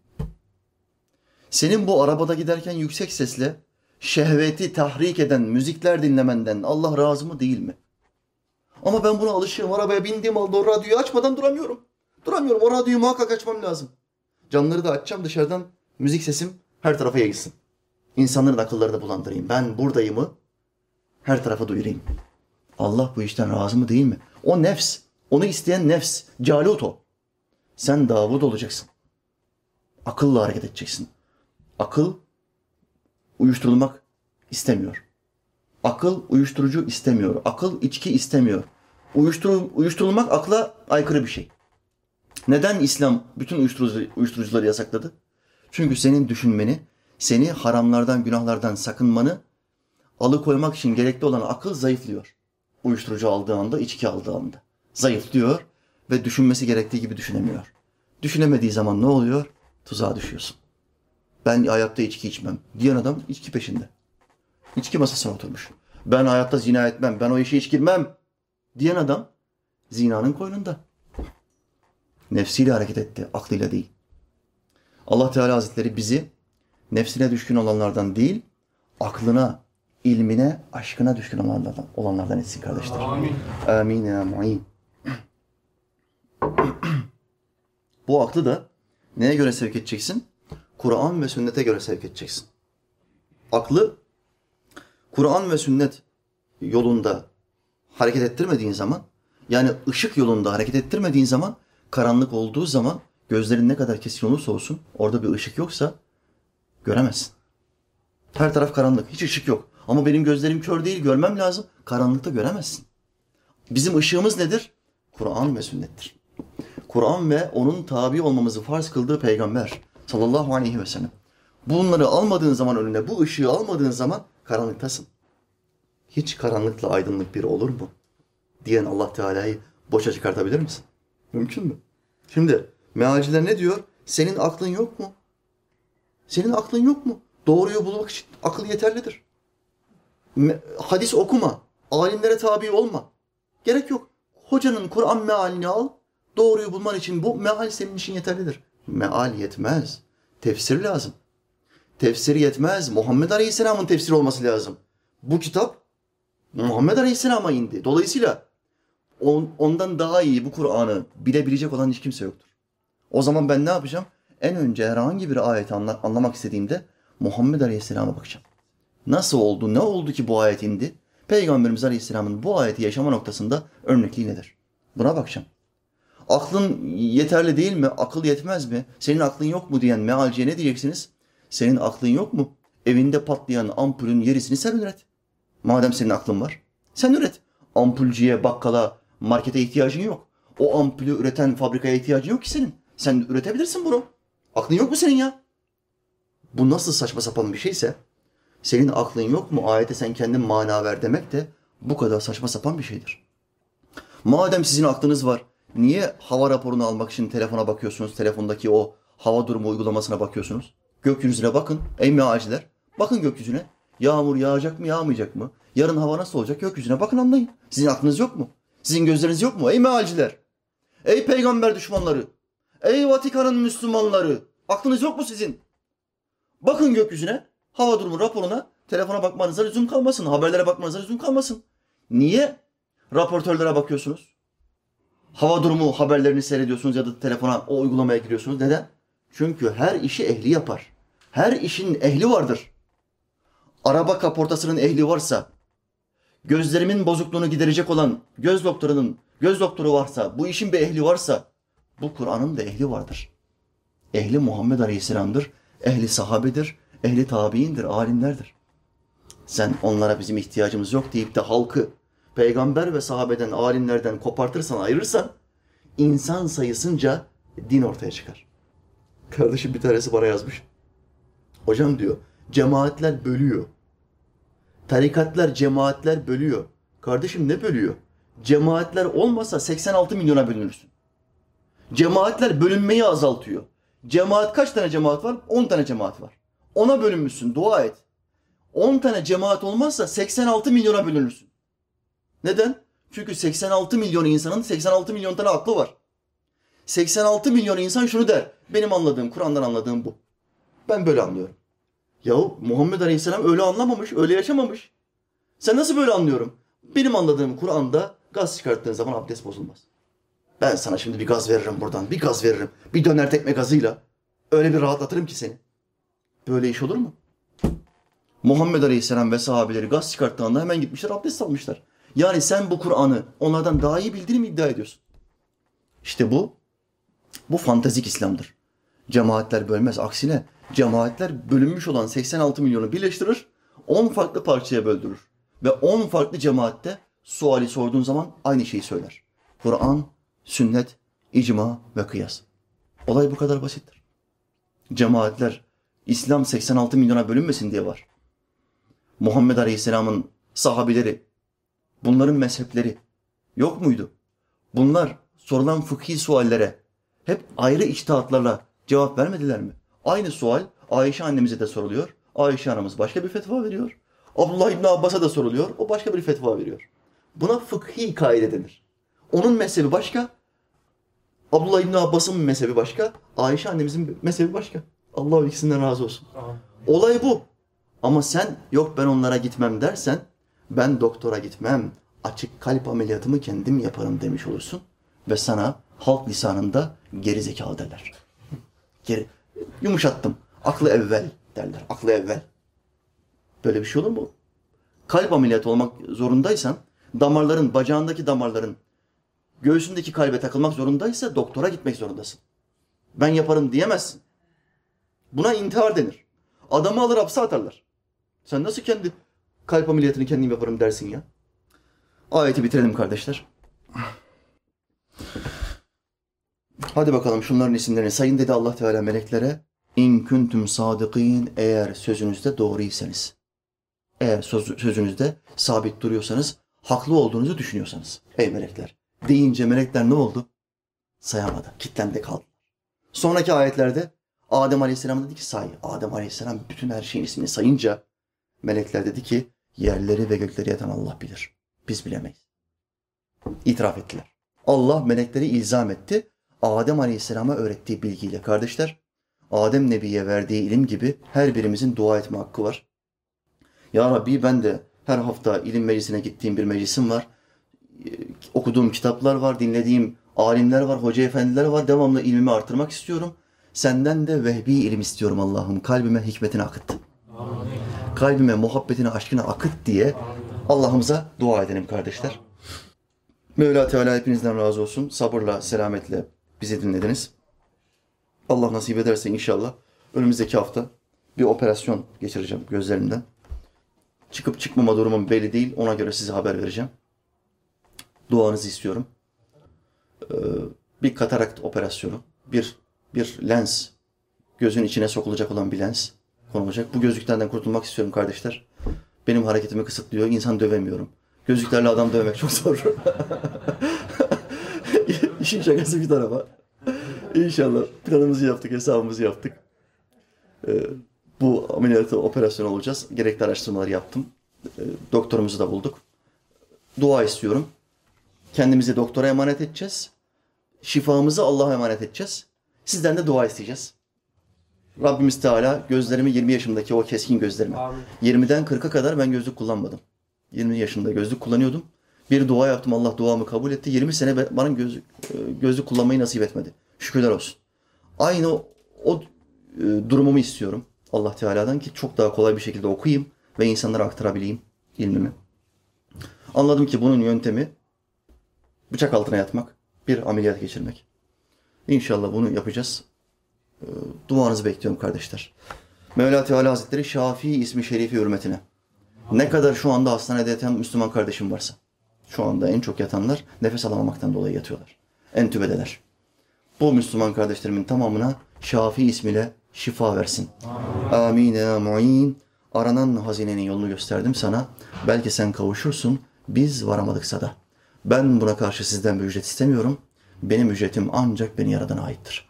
Senin bu arabada giderken yüksek sesle şehveti tahrik eden müzikler dinlemenden Allah razı mı değil mi? Ama ben buna alışığım. Arabaya bindiğim halde o radyoyu açmadan duramıyorum. Duramıyorum. O radyoyu muhakkak açmam lazım. Camları da açacağım dışarıdan müzik sesim her tarafa yayılsın. İnsanların akıllarını bulandırayım. Ben buradayımı her tarafa duyurayım. Allah bu işten razı mı değil mi? O nefs. Onu isteyen nefs. Calut o. Sen Davud olacaksın. Akılla hareket edeceksin. Akıl uyuşturulmak istemiyor. Akıl uyuşturucu istemiyor. Akıl içki istemiyor. Uyuştur, uyuşturulmak akla aykırı bir şey. Neden İslam bütün uyuşturucu, uyuşturucuları yasakladı? Çünkü senin düşünmeni, seni haramlardan, günahlardan sakınmanı alıkoymak için gerekli olan akıl zayıflıyor. Uyuşturucu aldığı anda, içki aldığı anda. Zayıflıyor ve düşünmesi gerektiği gibi düşünemiyor. Düşünemediği zaman ne oluyor? Tuzağa düşüyorsun. Ben hayatta içki içmem. Diyen adam içki peşinde. İçki masasına oturmuş. Ben hayatta zina etmem. Ben o işe hiç girmem. Diyen adam zinanın koynunda. Nefsiyle hareket etti. Aklıyla değil. Allah Teala Hazretleri bizi nefsine düşkün olanlardan değil, aklına, ilmine, aşkına düşkün olanlardan, olanlardan etsin kardeşler. Amin. Amin ya mu'in. Bu aklı da neye göre sevk edeceksin? Kur'an ve sünnete göre sevk edeceksin. Aklı Kur'an ve sünnet yolunda hareket ettirmediğin zaman yani ışık yolunda hareket ettirmediğin zaman karanlık olduğu zaman gözlerin ne kadar kesin olursa olsun orada bir ışık yoksa göremezsin. Her taraf karanlık. Hiç ışık yok. Ama benim gözlerim kör değil. Görmem lazım. Karanlıkta göremezsin. Bizim ışığımız nedir? Kur'an ve sünnettir. Kur'an ve onun tabi olmamızı farz kıldığı peygamber sallallahu aleyhi ve sellem. Bunları almadığın zaman önüne, bu ışığı almadığın zaman karanlıktasın. Hiç karanlıkla aydınlık biri olur mu? Diyen Allah Teala'yı boşa çıkartabilir misin? Mümkün mü? Şimdi mealciler ne diyor? Senin aklın yok mu? Senin aklın yok mu? Doğruyu bulmak için akıl yeterlidir. Hadis okuma. Alimlere tabi olma. Gerek yok. Hocanın Kur'an mealini al. Doğruyu bulman için bu meal senin için yeterlidir. Meal yetmez. Tefsir lazım. Tefsir yetmez. Muhammed Aleyhisselam'ın tefsiri olması lazım. Bu kitap Muhammed Aleyhisselam'a indi. Dolayısıyla on, ondan daha iyi bu Kur'an'ı bilebilecek olan hiç kimse yoktur. O zaman ben ne yapacağım? En önce herhangi bir ayeti anla, anlamak istediğimde Muhammed Aleyhisselam'a bakacağım. Nasıl oldu, ne oldu ki bu ayet indi? Peygamberimiz Aleyhisselam'ın bu ayeti yaşama noktasında örnekliği nedir? Buna bakacağım. Aklın yeterli değil mi? Akıl yetmez mi? Senin aklın yok mu diyen mealciye ne diyeceksiniz? Senin aklın yok mu? Evinde patlayan ampulün yerisini sen üret. Madem senin aklın var. Sen üret. Ampulciye, bakkala, markete ihtiyacın yok. O ampulü üreten fabrikaya ihtiyacın yok ki senin. Sen üretebilirsin bunu. Aklın yok mu senin ya? Bu nasıl saçma sapan bir şeyse senin aklın yok mu ayete sen kendin mana ver demek de bu kadar saçma sapan bir şeydir. Madem sizin aklınız var, niye hava raporunu almak için telefona bakıyorsunuz? Telefondaki o hava durumu uygulamasına bakıyorsunuz. Gökyüzüne bakın ey mealciler. Bakın gökyüzüne. Yağmur yağacak mı yağmayacak mı? Yarın hava nasıl olacak gökyüzüne bakın anlayın. Sizin aklınız yok mu? Sizin gözleriniz yok mu ey mealciler? Ey peygamber düşmanları! Ey Vatikan'ın Müslümanları! Aklınız yok mu sizin? Bakın gökyüzüne, hava durumu raporuna, telefona bakmanıza lüzum kalmasın, haberlere bakmanıza lüzum kalmasın. Niye raportörlere bakıyorsunuz? Hava durumu haberlerini seyrediyorsunuz ya da telefona o uygulamaya giriyorsunuz. Neden? Çünkü her işi ehli yapar. Her işin ehli vardır. Araba kaportasının ehli varsa, gözlerimin bozukluğunu giderecek olan göz doktorunun göz doktoru varsa, bu işin bir ehli varsa, bu Kur'an'ın da ehli vardır. Ehli Muhammed Aleyhisselam'dır, ehli sahabedir, ehli tabiindir, alimlerdir. Sen onlara bizim ihtiyacımız yok deyip de halkı peygamber ve sahabeden, alimlerden kopartırsan, ayırırsan insan sayısınca din ortaya çıkar. Kardeşim bir tanesi bana yazmış. Hocam diyor, cemaatler bölüyor. Tarikatlar, cemaatler bölüyor. Kardeşim ne bölüyor? Cemaatler olmasa 86 milyona bölünürsün. Cemaatler bölünmeyi azaltıyor. Cemaat kaç tane cemaat var? 10 tane cemaat var. Ona bölünmüşsün, dua et. 10 tane cemaat olmazsa 86 milyona bölünürsün. Neden? Çünkü 86 milyon insanın 86 milyon tane aklı var. 86 milyon insan şunu der. Benim anladığım, Kur'an'dan anladığım bu. Ben böyle anlıyorum. Yahu Muhammed Aleyhisselam öyle anlamamış, öyle yaşamamış. Sen nasıl böyle anlıyorum? Benim anladığım Kur'an'da gaz çıkarttığın zaman abdest bozulmaz. Ben sana şimdi bir gaz veririm buradan, bir gaz veririm. Bir döner tekme gazıyla. Öyle bir rahatlatırım ki seni. Böyle iş olur mu? Muhammed Aleyhisselam ve sahabeleri gaz çıkarttığında hemen gitmişler abdest almışlar. Yani sen bu Kur'an'ı onlardan daha iyi bildiğini mi iddia ediyorsun? İşte bu, bu fantezik İslam'dır. Cemaatler bölmez. Aksine cemaatler bölünmüş olan 86 milyonu birleştirir, 10 farklı parçaya böldürür. Ve 10 farklı cemaatte suali sorduğun zaman aynı şeyi söyler. Kur'an, sünnet, icma ve kıyas. Olay bu kadar basittir. Cemaatler İslam 86 milyona bölünmesin diye var. Muhammed Aleyhisselam'ın sahabileri, bunların mezhepleri yok muydu? Bunlar sorulan fıkhi suallere hep ayrı içtihatlarla cevap vermediler mi? Aynı sual Ayşe annemize de soruluyor. Ayşe anamız başka bir fetva veriyor. Abdullah İbni Abbas'a da soruluyor. O başka bir fetva veriyor. Buna fıkhi kaide denir. Onun mezhebi başka. Abdullah İbni Abbas'ın mezhebi başka. Ayşe annemizin mezhebi başka. Allah ikisinden razı olsun. Olay bu. Ama sen yok ben onlara gitmem dersen ben doktora gitmem. Açık kalp ameliyatımı kendim yaparım demiş olursun. Ve sana halk lisanında geri zekalı derler. Geri, yumuşattım. Aklı evvel derler. Aklı evvel. Böyle bir şey olur mu? Kalp ameliyatı olmak zorundaysan damarların, bacağındaki damarların göğsündeki kalbe takılmak zorundaysa doktora gitmek zorundasın. Ben yaparım diyemezsin. Buna intihar denir. Adamı alır hapse atarlar. Sen nasıl kendi kalp ameliyatını kendim yaparım dersin ya? Ayeti bitirelim kardeşler. Hadi bakalım şunların isimlerini sayın dedi Allah Teala meleklere. İn kuntum sadıkîn eğer sözünüzde doğruysanız. Eğer söz, sözünüzde sabit duruyorsanız, haklı olduğunuzu düşünüyorsanız. Ey melekler. Deyince melekler ne oldu? Sayamadı. Kitlendi kaldı. Sonraki ayetlerde Adem Aleyhisselam dedi ki say. Adem Aleyhisselam bütün her şeyin ismini sayınca melekler dedi ki yerleri ve gökleri yatan Allah bilir. Biz bilemeyiz. İtiraf ettiler. Allah melekleri ilzam etti. Adem Aleyhisselam'a öğrettiği bilgiyle kardeşler, Adem Nebi'ye verdiği ilim gibi her birimizin dua etme hakkı var. Ya Rabbi ben de her hafta ilim meclisine gittiğim bir meclisim var. Ee, Okuduğum kitaplar var, dinlediğim alimler var, hoca efendiler var. Devamlı ilmimi artırmak istiyorum. Senden de vehbi ilim istiyorum Allah'ım. Kalbime hikmetini akıt. Kalbime muhabbetini, aşkını akıt diye Allah'ımıza dua edelim kardeşler. Mevla Teala hepinizden razı olsun. Sabırla, selametle bizi dinlediniz. Allah nasip ederse inşallah önümüzdeki hafta bir operasyon geçireceğim gözlerimden. Çıkıp çıkmama durumum belli değil. Ona göre size haber vereceğim. Duanızı istiyorum. Ee, bir katarakt operasyonu, bir bir lens, gözün içine sokulacak olan bir lens konulacak. Bu gözlüklerden kurtulmak istiyorum kardeşler. Benim hareketimi kısıtlıyor. İnsan dövemiyorum. Gözlüklerle adam dövmek çok zor. <laughs> İşin şakası bir tarafa. İnşallah planımızı yaptık, hesabımızı yaptık. Ee, bu ameliyatı, operasyon olacağız. Gerekli araştırmaları yaptım. Ee, doktorumuzu da bulduk. Dua istiyorum. Kendimizi doktora emanet edeceğiz. Şifamızı Allah'a emanet edeceğiz. Sizden de dua isteyeceğiz. Rabbimiz Teala gözlerimi 20 yaşımdaki o keskin gözlerimi. Amin. 20'den 40'a kadar ben gözlük kullanmadım. 20 yaşında gözlük kullanıyordum. Bir dua yaptım Allah duamı kabul etti. 20 sene bana gözlük, e, gözlük kullanmayı nasip etmedi. Şükürler olsun. Aynı o, o e, durumumu istiyorum Allah Teala'dan ki çok daha kolay bir şekilde okuyayım ve insanlara aktarabileyim ilmimi. Anladım ki bunun yöntemi bıçak altına yatmak, bir ameliyat geçirmek. İnşallah bunu yapacağız. Duanızı bekliyorum kardeşler. Mevla Teala Hazretleri Şafii ismi şerifi hürmetine. Ne kadar şu anda hastanede yatan Müslüman kardeşim varsa. Şu anda en çok yatanlar nefes alamamaktan dolayı yatıyorlar. Entübedeler. Bu Müslüman kardeşlerimin tamamına Şafii ismiyle şifa versin. Amin ya mu'in. Aranan hazinenin yolunu gösterdim sana. Belki sen kavuşursun. Biz varamadıksa da. Ben buna karşı sizden bir ücret istemiyorum. Benim ücretim ancak beni yaradana aittir.